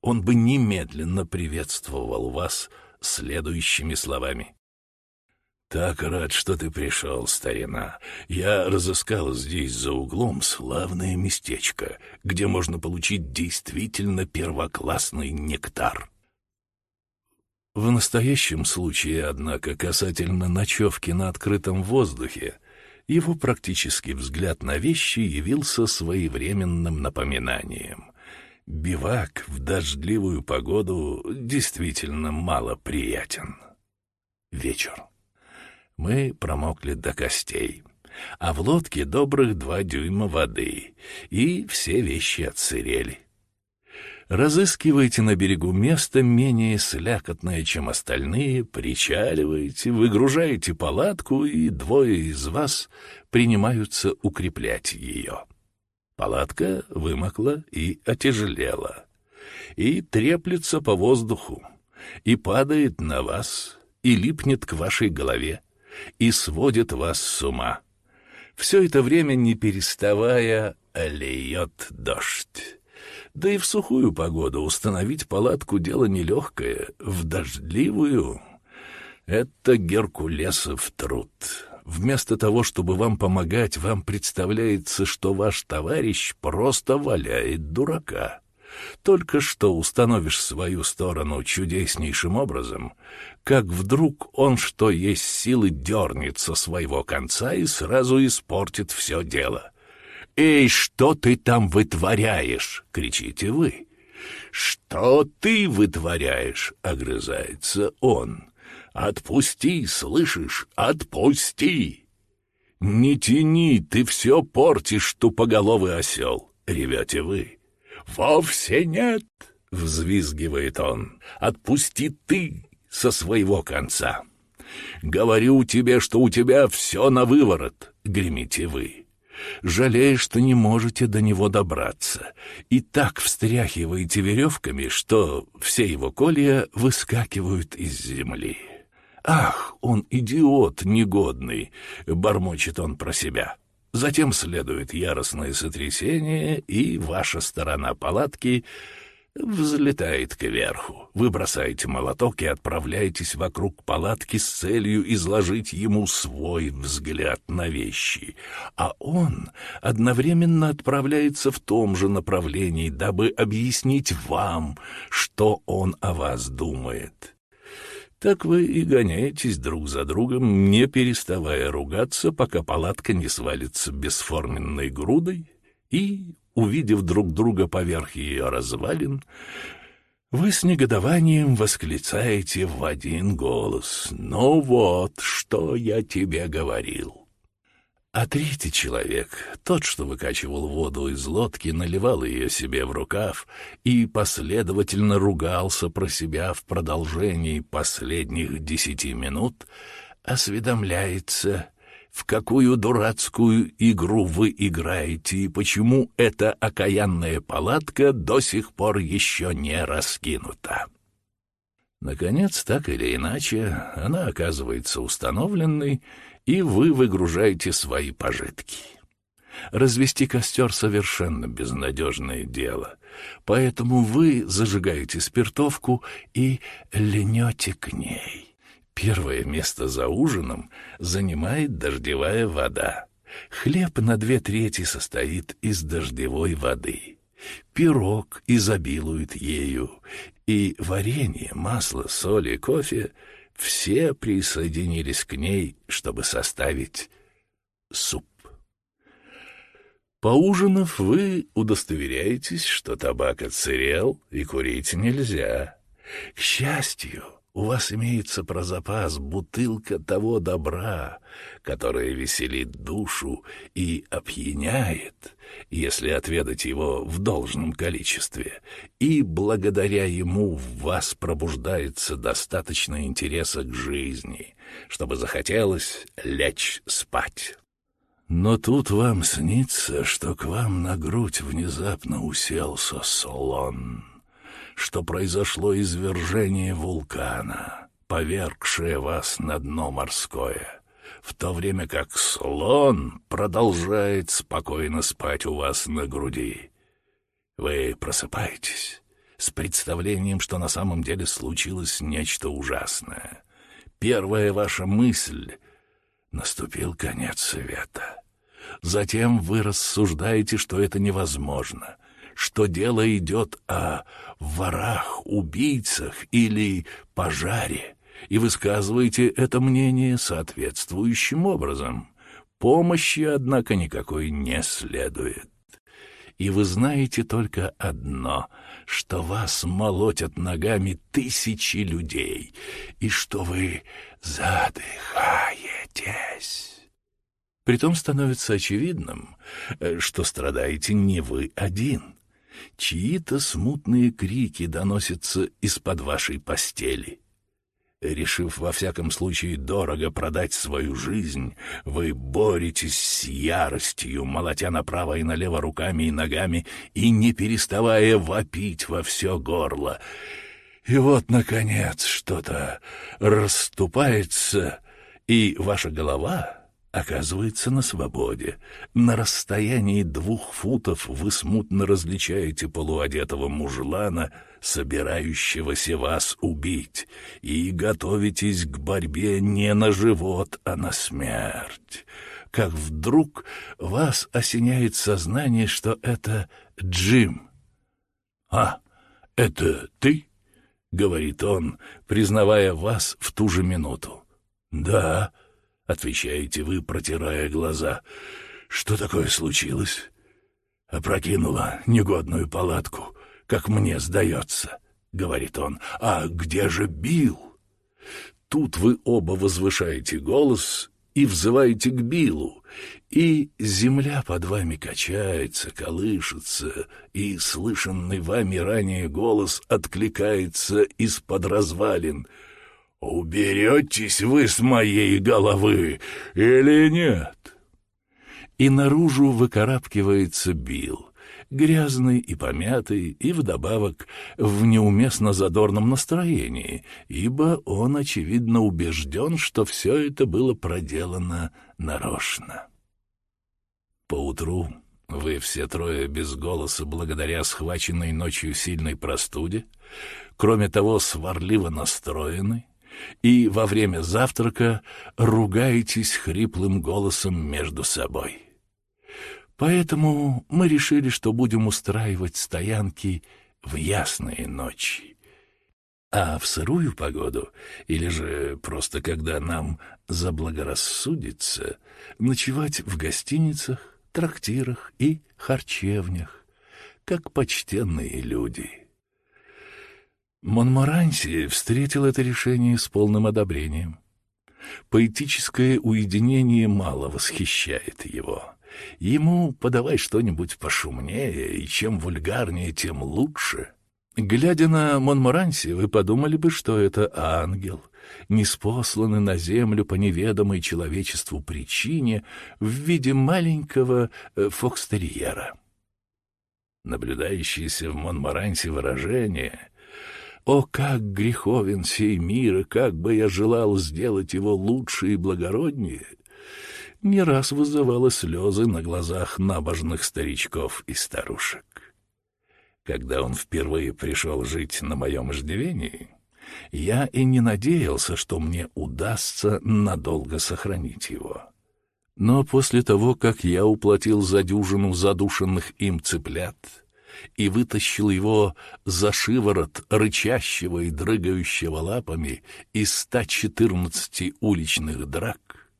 он бы немедленно приветствовал вас следующими словами. «Так рад, что ты пришел, старина. Я разыскал здесь за углом славное местечко, где можно получить действительно первоклассный нектар». В настоящем случае, однако, касательно ночевки на открытом воздухе, его практический взгляд на вещи явился своевременным напоминанием. Бивак в дождливую погоду действительно мало приятен. Вечер. Мы промокли до костей, а в лодке добрых два дюйма воды, и все вещи отсырели. Разыскиваете на берегу место менее слякотное, чем остальные, причаливаете, выгружаете палатку, и двое из вас принимаются укреплять ее. Палатка вымокла и отяжелела, и треплется по воздуху, и падает на вас, и липнет к вашей голове, и сводит вас с ума. Все это время, не переставая, льет дождь. Да и в сухую погоду установить палатку — дело нелегкое, в дождливую — это Геркулесов труд. Вместо того, чтобы вам помогать, вам представляется, что ваш товарищ просто валяет дурака. Только что установишь свою сторону чудеснейшим образом, как вдруг он, что есть силы, дернет со своего конца и сразу испортит все дело. «Эй, что ты там вытворяешь?» — кричите вы. «Что ты вытворяешь?» — огрызается он. «Отпусти, слышишь? Отпусти!» «Не тяни, ты все портишь, тупоголовый осел!» — ревете вы. «Вовсе нет!» — взвизгивает он. «Отпусти ты со своего конца!» «Говорю тебе, что у тебя все на выворот!» — гремите вы. Жалеешь, что не можете до него добраться, и так встряхиваете веревками, что все его колья выскакивают из земли. «Ах, он идиот негодный!» — бормочет он про себя. Затем следует яростное сотрясение, и ваша сторона палатки взлетает кверху. Вы бросаете молоток и отправляетесь вокруг палатки с целью изложить ему свой взгляд на вещи. А он одновременно отправляется в том же направлении, дабы объяснить вам, что он о вас думает. Так вы и гоняетесь друг за другом, не переставая ругаться, пока палатка не свалится бесформенной грудой, и, увидев друг друга поверх ее развалин, вы с негодованием восклицаете в один голос «Ну вот, что я тебе говорил». А третий человек, тот, что выкачивал воду из лодки, наливал ее себе в рукав и последовательно ругался про себя в продолжении последних десяти минут, осведомляется, в какую дурацкую игру вы играете и почему эта окаянная палатка до сих пор еще не раскинута. Наконец, так или иначе, она оказывается установленной, и вы выгружаете свои пожитки. Развести костер совершенно безнадежное дело, поэтому вы зажигаете спиртовку и льнете к ней. Первое место за ужином занимает дождевая вода. Хлеб на две трети состоит из дождевой воды. Пирог изобилует ею, и варенье, масло, соль и кофе — все присоединились к ней, чтобы составить суп. Поужинав, вы удостоверяетесь, что табак отсырел и курить нельзя. К счастью, у вас имеется про запас бутылка того добра, которое веселит душу и опьяняет, если отведать его в должном количестве, и благодаря ему в вас пробуждается достаточно интереса к жизни, чтобы захотелось лечь спать. Но тут вам снится, что к вам на грудь внезапно уселся слон что произошло извержение вулкана, повергшее вас на дно морское, в то время как слон продолжает спокойно спать у вас на груди. Вы просыпаетесь с представлением, что на самом деле случилось нечто ужасное. Первая ваша мысль — наступил конец света. Затем вы рассуждаете, что это невозможно — что дело идет о ворах, убийцах или пожаре, и высказываете это мнение соответствующим образом. Помощи, однако, никакой не следует. И вы знаете только одно, что вас молотят ногами тысячи людей, и что вы задыхаетесь. Притом становится очевидным, э, что страдаете не вы один — Чьи-то смутные крики доносятся из-под вашей постели. Решив во всяком случае дорого продать свою жизнь, вы боретесь с яростью, молотя направо и налево руками и ногами и не переставая вопить во все горло. И вот, наконец, что-то расступается, и ваша голова оказывается на свободе. На расстоянии двух футов вы смутно различаете полуодетого мужлана, собирающегося вас убить, и готовитесь к борьбе не на живот, а на смерть. Как вдруг вас осеняет сознание, что это Джим. «А, это ты?» — говорит он, признавая вас в ту же минуту. «Да», — отвечаете вы, протирая глаза. «Что такое случилось?» «Опрокинула негодную палатку, как мне сдается», — говорит он. «А где же Билл?» Тут вы оба возвышаете голос и взываете к Биллу, и земля под вами качается, колышется, и слышанный вами ранее голос откликается из-под развалин. «Уберетесь вы с моей головы или нет?» И наружу выкарабкивается Билл грязный и помятый, и вдобавок в неуместно задорном настроении, ибо он, очевидно, убежден, что все это было проделано нарочно. Поутру вы все трое без голоса благодаря схваченной ночью сильной простуде, кроме того, сварливо настроены, и во время завтрака ругаетесь хриплым голосом между собой. Поэтому мы решили, что будем устраивать стоянки в ясные ночи. А в сырую погоду, или же просто когда нам заблагорассудится, ночевать в гостиницах, трактирах и харчевнях, как почтенные люди. Монморанси встретил это решение с полным одобрением. Поэтическое уединение мало восхищает его. Ему подавай что-нибудь пошумнее, и чем вульгарнее, тем лучше. Глядя на Монморанси, вы подумали бы, что это ангел, неспосланный на землю по неведомой человечеству причине в виде маленького э, фокстерьера. Наблюдающееся в Монморансе выражение «О, как греховен сей мир, и как бы я желал сделать его лучше и благороднее!» не раз вызывала слезы на глазах набожных старичков и старушек. Когда он впервые пришел жить на моем иждивении, я и не надеялся, что мне удастся надолго сохранить его. Но после того, как я уплатил за дюжину задушенных им цыплят и вытащил его за шиворот рычащего и дрыгающего лапами из 114 уличных драк,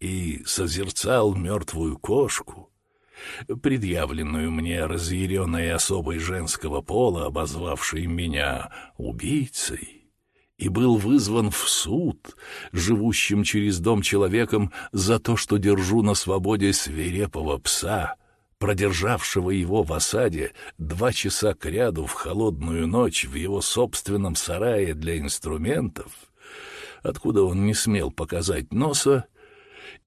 и созерцал мертвую кошку, предъявленную мне разъяренной особой женского пола, обозвавшей меня убийцей, и был вызван в суд, живущим через дом человеком, за то, что держу на свободе свирепого пса, продержавшего его в осаде два часа кряду в холодную ночь в его собственном сарае для инструментов, откуда он не смел показать носа,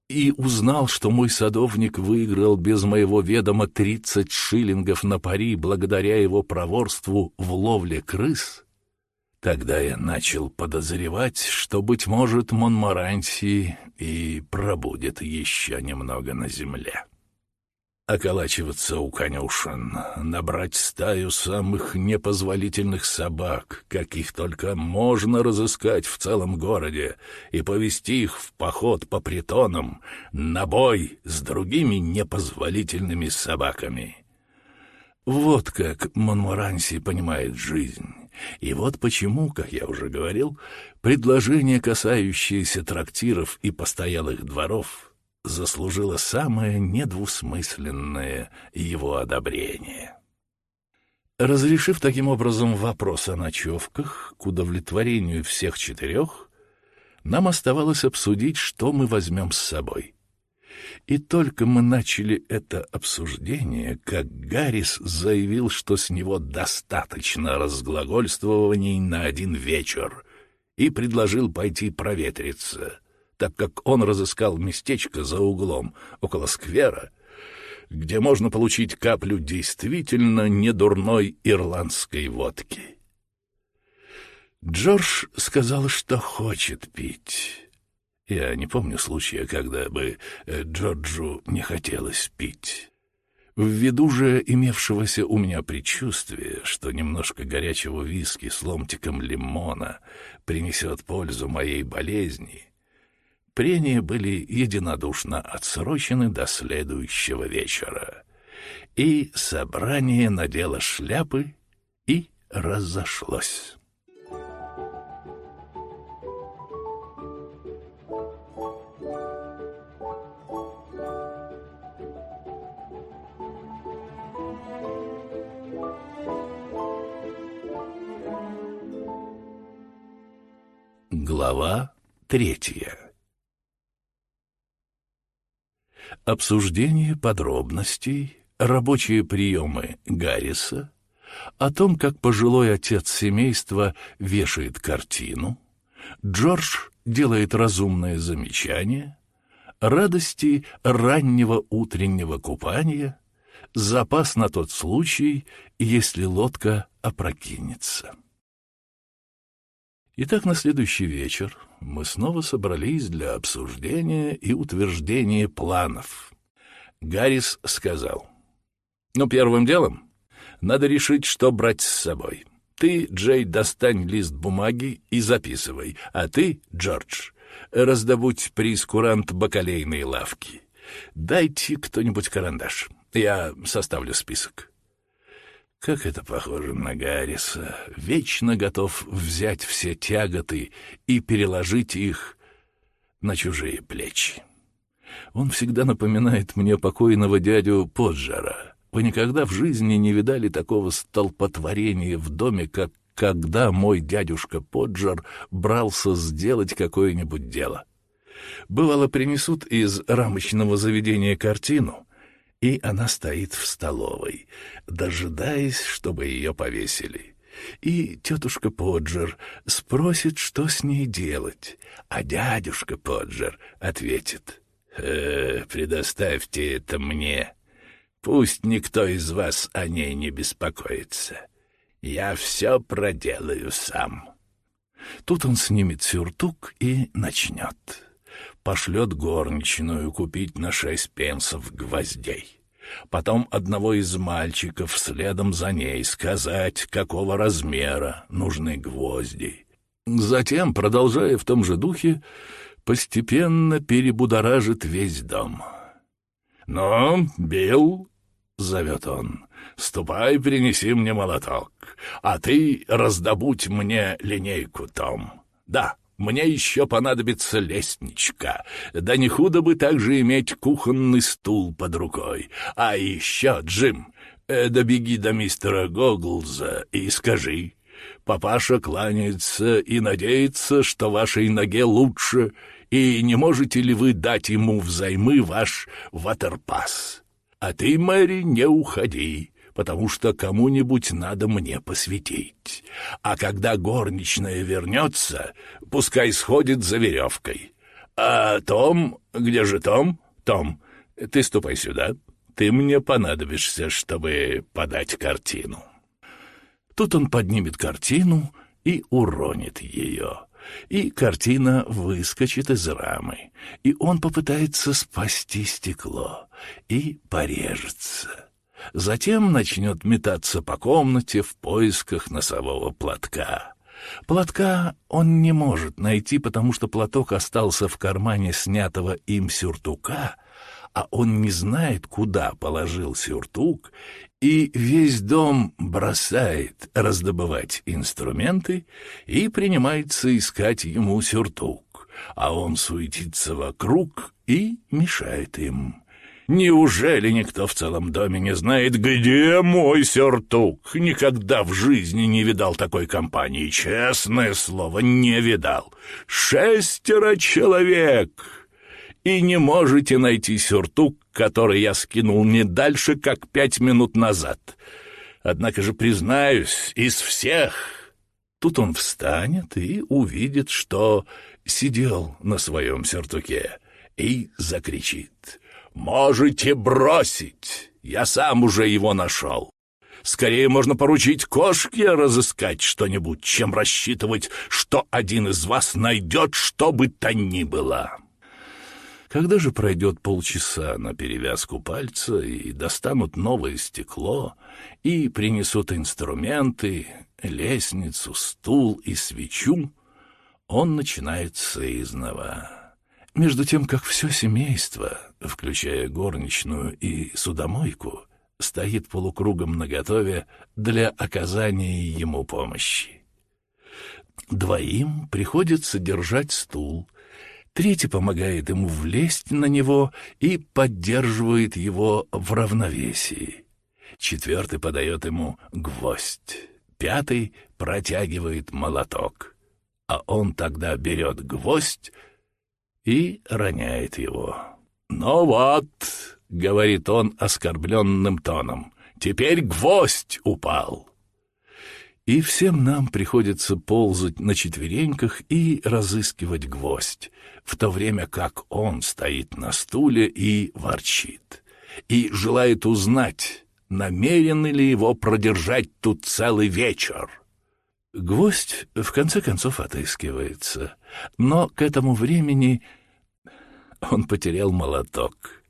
и узнал, что мой садовник выиграл без моего ведома тридцать шиллингов на пари благодаря его проворству в ловле крыс, тогда я начал подозревать, что, быть может, Монморанси и пробудет еще немного на земле околачиваться у конюшен, набрать стаю самых непозволительных собак, каких только можно разыскать в целом городе, и повести их в поход по притонам, на бой с другими непозволительными собаками. Вот как Монморанси понимает жизнь. И вот почему, как я уже говорил, предложения, касающиеся трактиров и постоялых дворов — заслужила самое недвусмысленное его одобрение. Разрешив таким образом вопрос о ночевках к удовлетворению всех четырех, нам оставалось обсудить, что мы возьмем с собой. И только мы начали это обсуждение, как Гаррис заявил, что с него достаточно разглагольствований на один вечер, и предложил пойти проветриться — так как он разыскал местечко за углом, около сквера, где можно получить каплю действительно недурной ирландской водки. Джордж сказал, что хочет пить. Я не помню случая, когда бы э, Джорджу не хотелось пить. Ввиду же имевшегося у меня предчувствия, что немножко горячего виски с ломтиком лимона принесет пользу моей болезни, Прения были единодушно отсрочены до следующего вечера. И собрание надело шляпы разошлось. Глава третья Обсуждение подробностей, рабочие приемы Гарриса, о том, как пожилой отец семейства вешает картину, Джордж делает разумное замечание, радости раннего утреннего купания, запас на тот случай, если лодка опрокинется. Итак, на следующий вечер мы снова собрались для обсуждения и утверждения планов. Гаррис сказал, «Ну, первым делом надо решить, что брать с собой. Ты, Джей, достань лист бумаги и записывай, а ты, Джордж, раздобудь прескурант бакалейной лавки. Дайте кто-нибудь карандаш, я составлю список». Как это похоже на Гарриса, вечно готов взять все тяготы и переложить их на чужие плечи. Он всегда напоминает мне покойного дядю Поджера. Вы никогда в жизни не видали такого столпотворения в доме, как когда мой дядюшка Поджер брался сделать какое-нибудь дело. Бывало, принесут из рамочного заведения картину, и она стоит в столовой, дожидаясь, чтобы ее повесили. И тетушка Поджер спросит, что с ней делать, а дядюшка Поджер ответит, «Э, «Предоставьте это мне. Пусть никто из вас о ней не беспокоится. Я все проделаю сам». Тут он снимет сюртук и начнет пошлет горничную купить на шесть пенсов гвоздей. Потом одного из мальчиков следом за ней сказать, какого размера нужны гвозди. Затем, продолжая в том же духе, постепенно перебудоражит весь дом. «Ну, Билл», — зовет он, — «ступай, принеси мне молоток, а ты раздобудь мне линейку, Том. Да, мне еще понадобится лестничка. Да не худо бы также иметь кухонный стул под рукой. А еще, Джим, э, добеги до мистера Гоглза и скажи. Папаша кланяется и надеется, что вашей ноге лучше, и не можете ли вы дать ему взаймы ваш ватерпас? А ты, Мэри, не уходи потому что кому-нибудь надо мне посветить. А когда горничная вернется, пускай сходит за веревкой. А Том... Где же Том? Том, ты ступай сюда. Ты мне понадобишься, чтобы подать картину. Тут он поднимет картину и уронит ее. И картина выскочит из рамы, и он попытается спасти стекло и порежется. Затем начнет метаться по комнате в поисках носового платка. Платка он не может найти, потому что платок остался в кармане снятого им сюртука, а он не знает, куда положил сюртук, и весь дом бросает раздобывать инструменты и принимается искать ему сюртук, а он суетится вокруг и мешает им. Неужели никто в целом доме не знает, где мой сюртук? Никогда в жизни не видал такой компании, честное слово, не видал. Шестеро человек! И не можете найти сюртук, который я скинул не дальше, как пять минут назад. Однако же, признаюсь, из всех... Тут он встанет и увидит, что сидел на своем сюртуке, и закричит — «Можете бросить. Я сам уже его нашел. Скорее можно поручить кошке разыскать что-нибудь, чем рассчитывать, что один из вас найдет что бы то ни было». Когда же пройдет полчаса на перевязку пальца и достанут новое стекло и принесут инструменты, лестницу, стул и свечу, он начинает сызнова. Между тем, как все семейство, включая горничную и судомойку, стоит полукругом наготове для оказания ему помощи. Двоим приходится держать стул, третий помогает ему влезть на него и поддерживает его в равновесии. Четвертый подает ему гвоздь, пятый протягивает молоток, а он тогда берет гвоздь и роняет его. «Ну вот», — говорит он оскорбленным тоном, — «теперь гвоздь упал». И всем нам приходится ползать на четвереньках и разыскивать гвоздь, в то время как он стоит на стуле и ворчит, и желает узнать, намерены ли его продержать тут целый вечер. Гвоздь в конце концов отыскивается, но к этому времени он потерял молоток.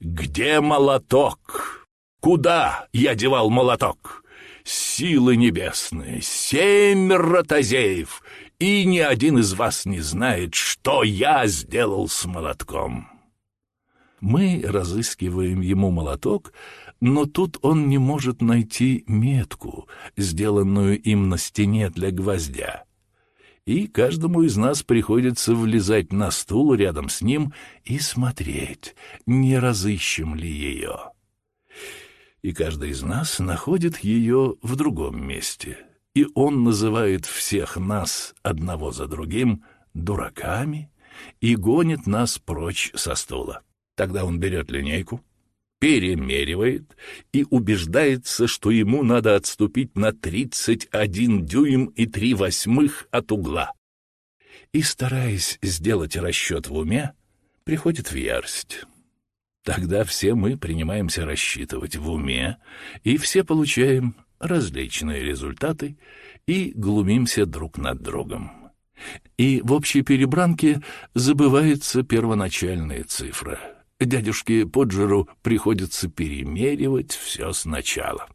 «Где молоток? Куда я девал молоток? Силы небесные, семь ротозеев, и ни один из вас не знает, что я сделал с молотком». Мы разыскиваем ему молоток, но тут он не может найти метку, сделанную им на стене для гвоздя и каждому из нас приходится влезать на стул рядом с ним и смотреть, не разыщем ли ее. И каждый из нас находит ее в другом месте, и он называет всех нас одного за другим дураками и гонит нас прочь со стула. Тогда он берет линейку, перемеривает и убеждается, что ему надо отступить на 31 дюйм и 3 восьмых от угла. И, стараясь сделать расчет в уме, приходит в ярость. Тогда все мы принимаемся рассчитывать в уме, и все получаем различные результаты и глумимся друг над другом. И в общей перебранке забывается первоначальная цифра — Дядюшке Поджеру приходится перемеривать все сначала.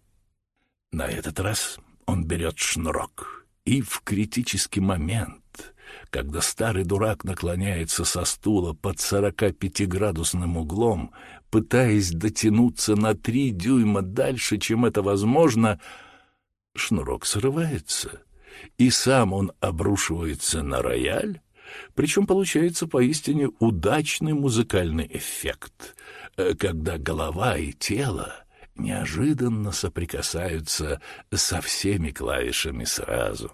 На этот раз он берет шнурок, и в критический момент, когда старый дурак наклоняется со стула под 45-градусным углом, пытаясь дотянуться на три дюйма дальше, чем это возможно, шнурок срывается, и сам он обрушивается на рояль, причем получается поистине удачный музыкальный эффект, э, когда голова и тело неожиданно соприкасаются со всеми клавишами сразу.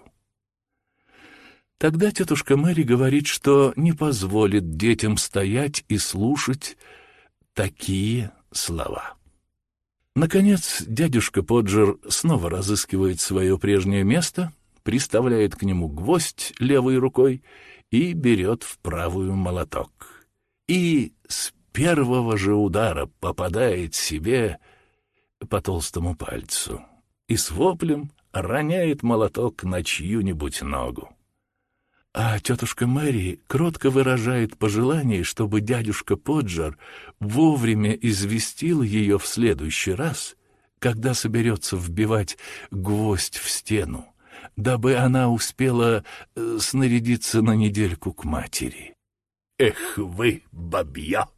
Тогда тетушка Мэри говорит, что не позволит детям стоять и слушать такие слова. Наконец, дядюшка Поджер снова разыскивает свое прежнее место, приставляет к нему гвоздь левой рукой и берет в правую молоток. И с первого же удара попадает себе по толстому пальцу и с воплем роняет молоток на чью-нибудь ногу. А тетушка Мэри кротко выражает пожелание, чтобы дядюшка Поджар вовремя известил ее в следующий раз, когда соберется вбивать гвоздь в стену дабы она успела э, снарядиться на недельку к матери. «Эх вы, бабья,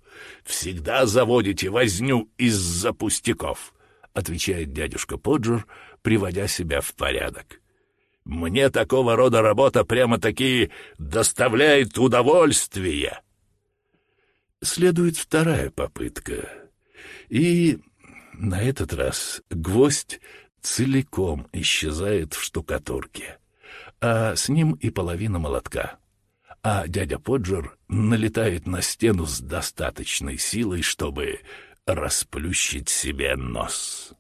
всегда заводите возню из-за пустяков», — отвечает дядюшка Поджер, приводя себя в порядок. «Мне такого рода работа прямо-таки доставляет удовольствие». Следует вторая попытка. И на этот раз гвоздь целиком исчезает в штукатурке, а с ним и половина молотка. А дядя Поджер налетает на стену с достаточной силой, чтобы расплющить себе нос.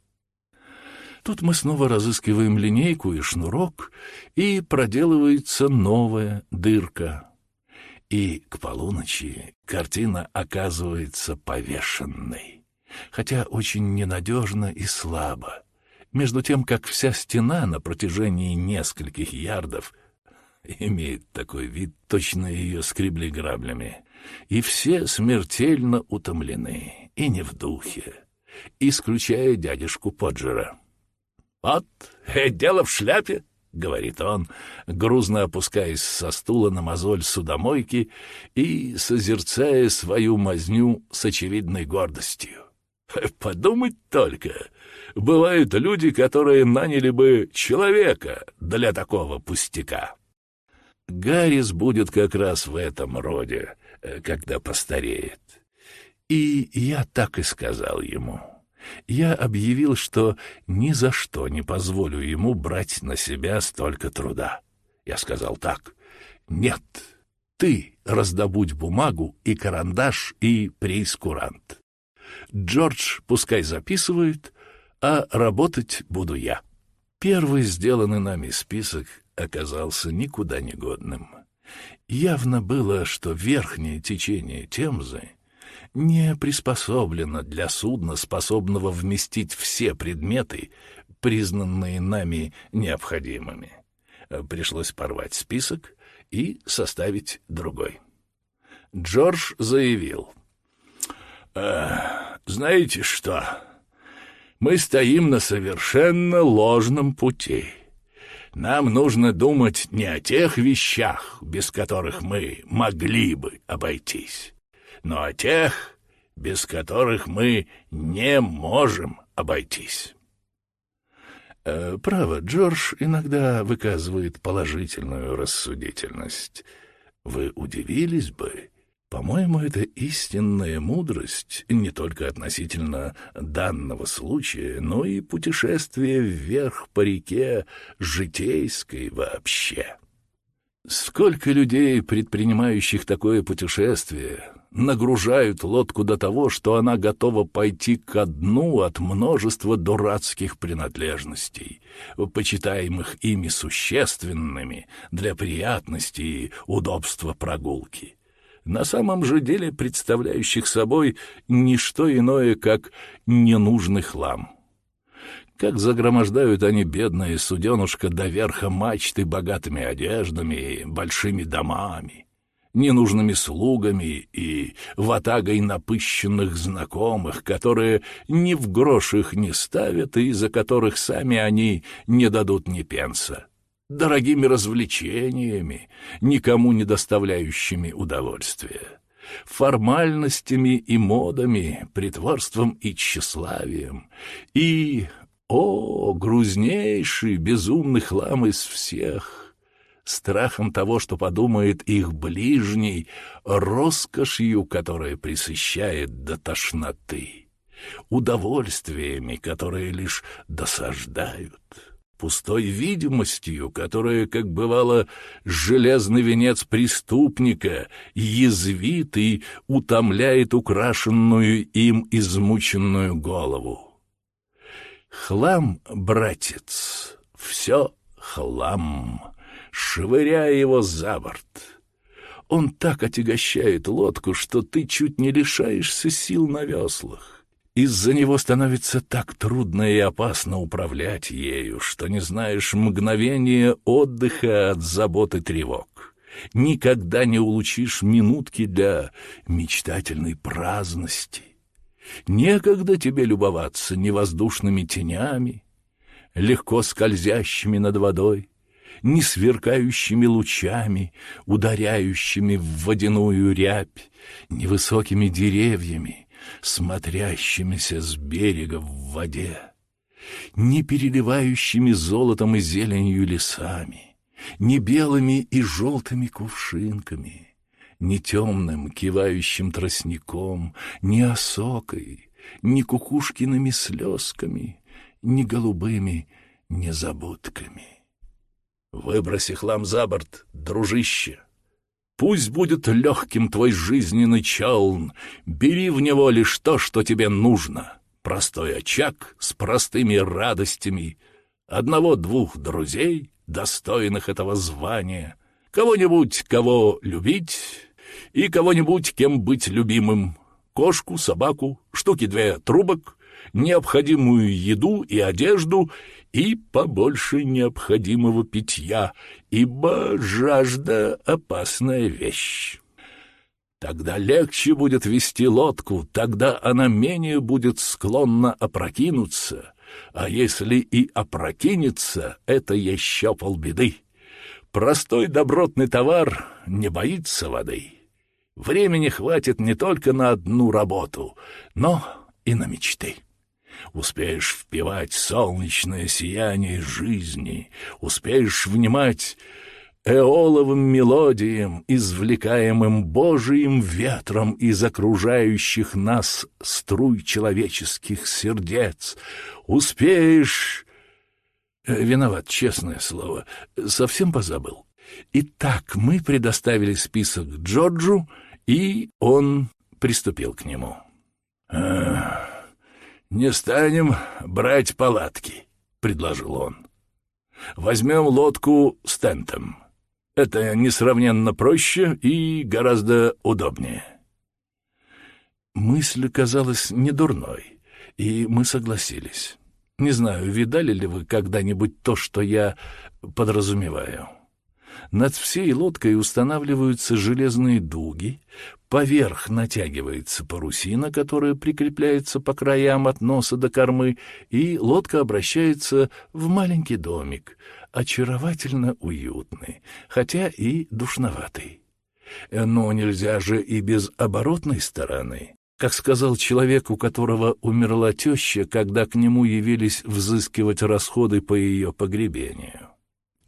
Тут мы снова разыскиваем линейку и шнурок, и проделывается новая дырка. И к полуночи картина оказывается повешенной, хотя очень ненадежно и слабо между тем как вся стена на протяжении нескольких ярдов имеет такой вид, точно ее скребли граблями, и все смертельно утомлены и не в духе, исключая дядюшку Поджера. «Вот, э, дело в шляпе», — говорит он, грузно опускаясь со стула на мозоль судомойки и созерцая свою мазню с очевидной гордостью. Подумать только. Бывают люди, которые наняли бы человека для такого пустяка. Гаррис будет как раз в этом роде, э, когда постареет. И я так и сказал ему. Я объявил, что ни за что не позволю ему брать на себя столько труда. Я сказал так. «Нет, ты раздобудь бумагу и карандаш и прейскурант. Джордж пускай записывает, а работать буду я». Первый сделанный нами список оказался никуда не годным. Явно было, что верхнее течение Темзы не приспособлено для судна, способного вместить все предметы, признанные нами необходимыми. Пришлось порвать список и составить другой. Джордж заявил. «Э, «Знаете что? Мы стоим на совершенно ложном пути». Нам нужно думать не о тех вещах, без которых мы могли бы обойтись, но о тех, без которых мы не можем обойтись. Э, право, Джордж иногда выказывает положительную рассудительность. Вы удивились бы, по-моему, это истинная мудрость не только относительно данного случая, но и путешествие вверх по реке житейской вообще. Сколько людей, предпринимающих такое путешествие, нагружают лодку до того, что она готова пойти ко дну от множества дурацких принадлежностей, почитаемых ими существенными для приятности и удобства прогулки на самом же деле представляющих собой не что иное, как ненужный хлам. Как загромождают они бедное суденушка до верха мачты богатыми одеждами большими домами, ненужными слугами и ватагой напыщенных знакомых, которые ни в грош их не ставят и за которых сами они не дадут ни пенса дорогими развлечениями, никому не доставляющими удовольствия, формальностями и модами, притворством и тщеславием, и, о, грузнейший, безумный хлам из всех, страхом того, что подумает их ближний, роскошью, которая присыщает до тошноты, удовольствиями, которые лишь досаждают пустой видимостью, которая, как бывало, железный венец преступника, язвит и утомляет украшенную им измученную голову. Хлам, братец, все хлам, швыряя его за борт. Он так отягощает лодку, что ты чуть не лишаешься сил на веслах. Из-за него становится так трудно и опасно управлять ею, что не знаешь мгновения отдыха от забот и тревог. Никогда не улучишь минутки для мечтательной праздности. Некогда тебе любоваться ни воздушными тенями, легко скользящими над водой, ни сверкающими лучами, ударяющими в водяную рябь, ни высокими деревьями, смотрящимися с берега в воде, не переливающими золотом и зеленью лесами, не белыми и желтыми кувшинками, не темным кивающим тростником, не осокой, не кукушкиными слезками, не голубыми незабудками. Выброси хлам за борт, дружище, Пусть будет легким твой жизненный челн, бери в него лишь то, что тебе нужно. Простой очаг с простыми радостями, одного-двух друзей, достойных этого звания, кого-нибудь, кого любить, и кого-нибудь, кем быть любимым, кошку, собаку, штуки две трубок, необходимую еду и одежду и побольше необходимого питья, ибо жажда — опасная вещь. Тогда легче будет вести лодку, тогда она менее будет склонна опрокинуться, а если и опрокинется, это еще полбеды. Простой добротный товар не боится воды. Времени хватит не только на одну работу, но и на мечты. Успеешь впивать солнечное сияние жизни, успеешь внимать эоловым мелодиям, извлекаемым Божиим ветром из окружающих нас струй человеческих сердец. Успеешь... Э, виноват, честное слово, совсем позабыл. Итак, мы предоставили список Джорджу, и он приступил к нему. «Не станем брать палатки», — предложил он. «Возьмем лодку с тентом. Это несравненно проще и гораздо удобнее». Мысль казалась недурной, и мы согласились. Не знаю, видали ли вы когда-нибудь то, что я подразумеваю. Над всей лодкой устанавливаются железные дуги, поверх натягивается парусина, которая прикрепляется по краям от носа до кормы, и лодка обращается в маленький домик, очаровательно уютный, хотя и душноватый. Но нельзя же и без оборотной стороны. Как сказал человек, у которого умерла теща, когда к нему явились взыскивать расходы по ее погребению.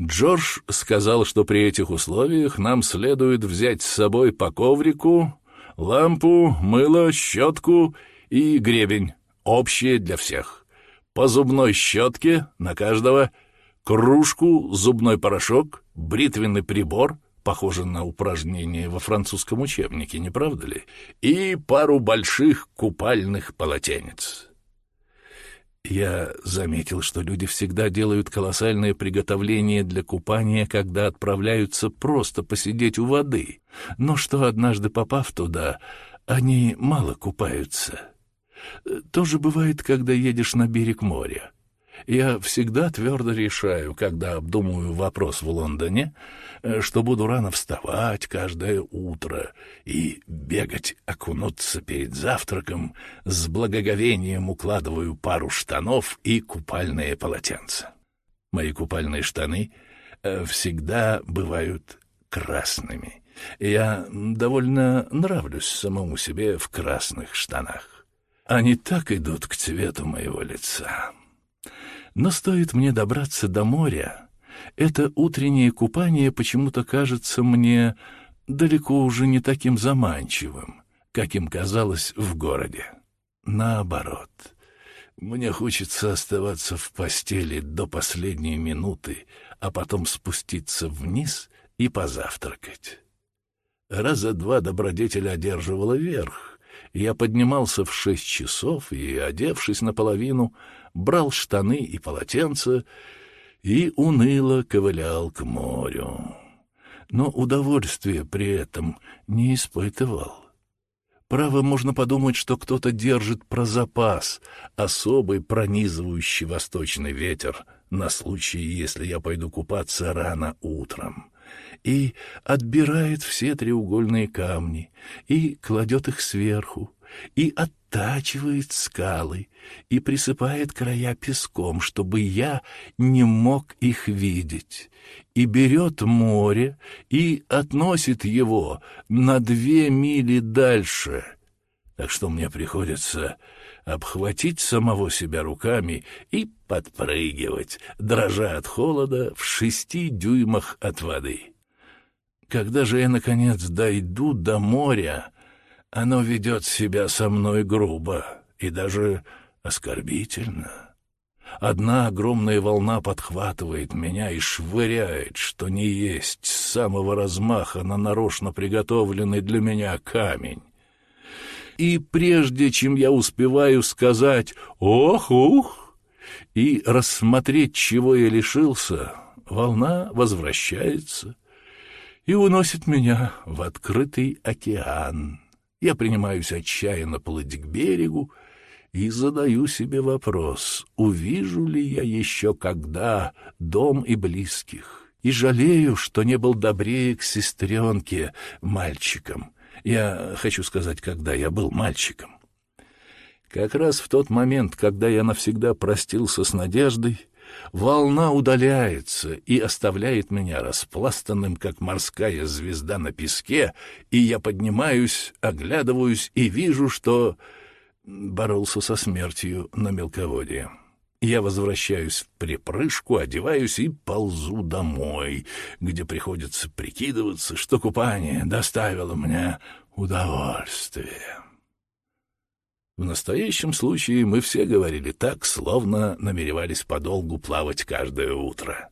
Джордж сказал, что при этих условиях нам следует взять с собой по коврику, лампу, мыло, щетку и гребень, общие для всех. По зубной щетке на каждого, кружку, зубной порошок, бритвенный прибор, похоже на упражнение во французском учебнике, не правда ли, и пару больших купальных полотенец. Я заметил, что люди всегда делают колоссальные приготовления для купания, когда отправляются просто посидеть у воды, но что однажды попав туда, они мало купаются. То же бывает, когда едешь на берег моря. Я всегда твердо решаю, когда обдумываю вопрос в Лондоне, э, что буду рано вставать каждое утро и бегать, окунуться перед завтраком, с благоговением укладываю пару штанов и купальные полотенца. Мои купальные штаны э, всегда бывают красными. Я довольно нравлюсь самому себе в красных штанах. Они так идут к цвету моего лица. Но стоит мне добраться до моря, это утреннее купание почему-то кажется мне далеко уже не таким заманчивым, каким казалось в городе. Наоборот, мне хочется оставаться в постели до последней минуты, а потом спуститься вниз и позавтракать. Раза два добродетель одерживала верх. Я поднимался в шесть часов и, одевшись наполовину, брал штаны и полотенце и уныло ковылял к морю. Но удовольствия при этом не испытывал. Право, можно подумать, что кто-то держит про запас особый пронизывающий восточный ветер на случай, если я пойду купаться рано утром, и отбирает все треугольные камни и кладет их сверху, и оттачивает скалы, и присыпает края песком, чтобы я не мог их видеть, и берет море и относит его на две мили дальше. Так что мне приходится обхватить самого себя руками и подпрыгивать, дрожа от холода в шести дюймах от воды. Когда же я, наконец, дойду до моря, оно ведет себя со мной грубо и даже оскорбительно. Одна огромная волна подхватывает меня и швыряет, что не есть с самого размаха на нарочно приготовленный для меня камень. И прежде чем я успеваю сказать «ох-ух» и рассмотреть, чего я лишился, волна возвращается и уносит меня в открытый океан. Я принимаюсь отчаянно плыть к берегу и задаю себе вопрос, увижу ли я еще когда дом и близких, и жалею, что не был добрее к сестренке, мальчикам. Я хочу сказать, когда я был мальчиком. Как раз в тот момент, когда я навсегда простился с надеждой, волна удаляется и оставляет меня распластанным, как морская звезда на песке, и я поднимаюсь, оглядываюсь и вижу, что боролся со смертью на мелководье. Я возвращаюсь в припрыжку, одеваюсь и ползу домой, где приходится прикидываться, что купание доставило мне удовольствие. В настоящем случае мы все говорили так, словно намеревались подолгу плавать каждое утро.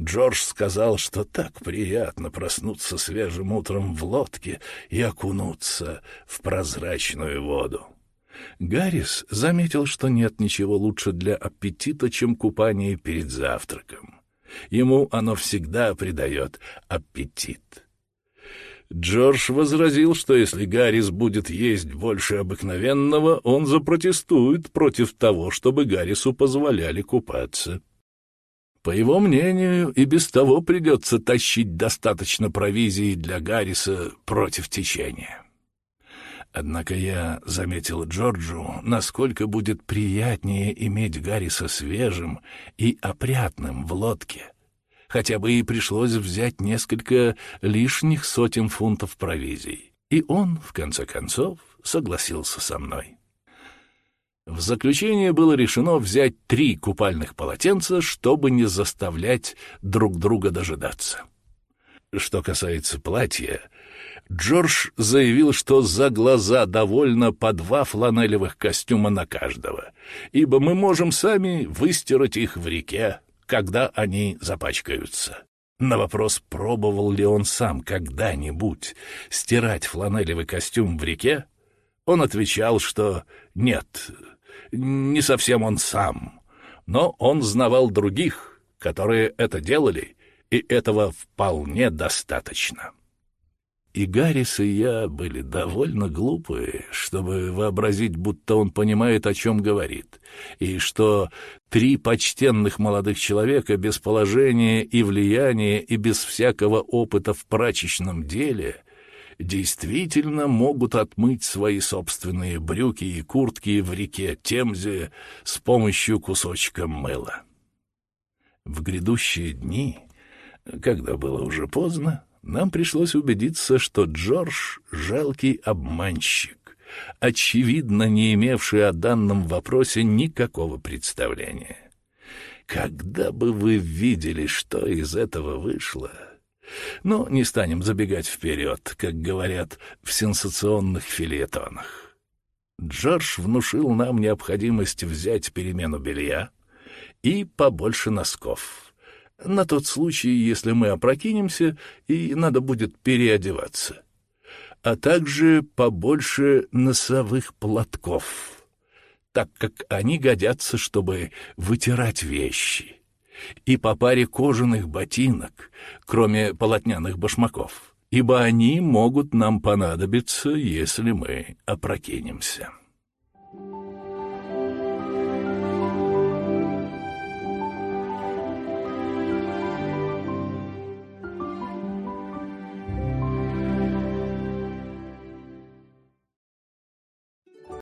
Джордж сказал, что так приятно проснуться свежим утром в лодке и окунуться в прозрачную воду. Гаррис заметил, что нет ничего лучше для аппетита, чем купание перед завтраком. Ему оно всегда придает аппетит. Джордж возразил, что если Гаррис будет есть больше обыкновенного, он запротестует против того, чтобы Гаррису позволяли купаться. По его мнению, и без того придется тащить достаточно провизии для Гарриса против течения. Однако я заметил Джорджу, насколько будет приятнее иметь Гарриса свежим и опрятным в лодке. Хотя бы и пришлось взять несколько лишних сотен фунтов провизий. И он, в конце концов, согласился со мной. В заключение было решено взять три купальных полотенца, чтобы не заставлять друг друга дожидаться. Что касается платья, Джордж заявил, что за глаза довольно по два фланелевых костюма на каждого, ибо мы можем сами выстирать их в реке, когда они запачкаются. На вопрос, пробовал ли он сам когда-нибудь стирать фланелевый костюм в реке, он отвечал, что нет, не совсем он сам, но он знавал других, которые это делали, и этого вполне достаточно. И Гаррис, и я были довольно глупые, чтобы вообразить, будто он понимает, о чем говорит, и что три почтенных молодых человека без положения и влияния и без всякого опыта в прачечном деле действительно могут отмыть свои собственные брюки и куртки в реке Темзе с помощью кусочка мыла. В грядущие дни, когда было уже поздно, нам пришлось убедиться, что Джордж — жалкий обманщик, очевидно не имевший о данном вопросе никакого представления. Когда бы вы видели, что из этого вышло... Но не станем забегать вперед, как говорят в сенсационных филетонах. Джордж внушил нам необходимость взять перемену белья и побольше носков — на тот случай, если мы опрокинемся и надо будет переодеваться, а также побольше носовых платков, так как они годятся, чтобы вытирать вещи, и по паре кожаных ботинок, кроме полотняных башмаков, ибо они могут нам понадобиться, если мы опрокинемся.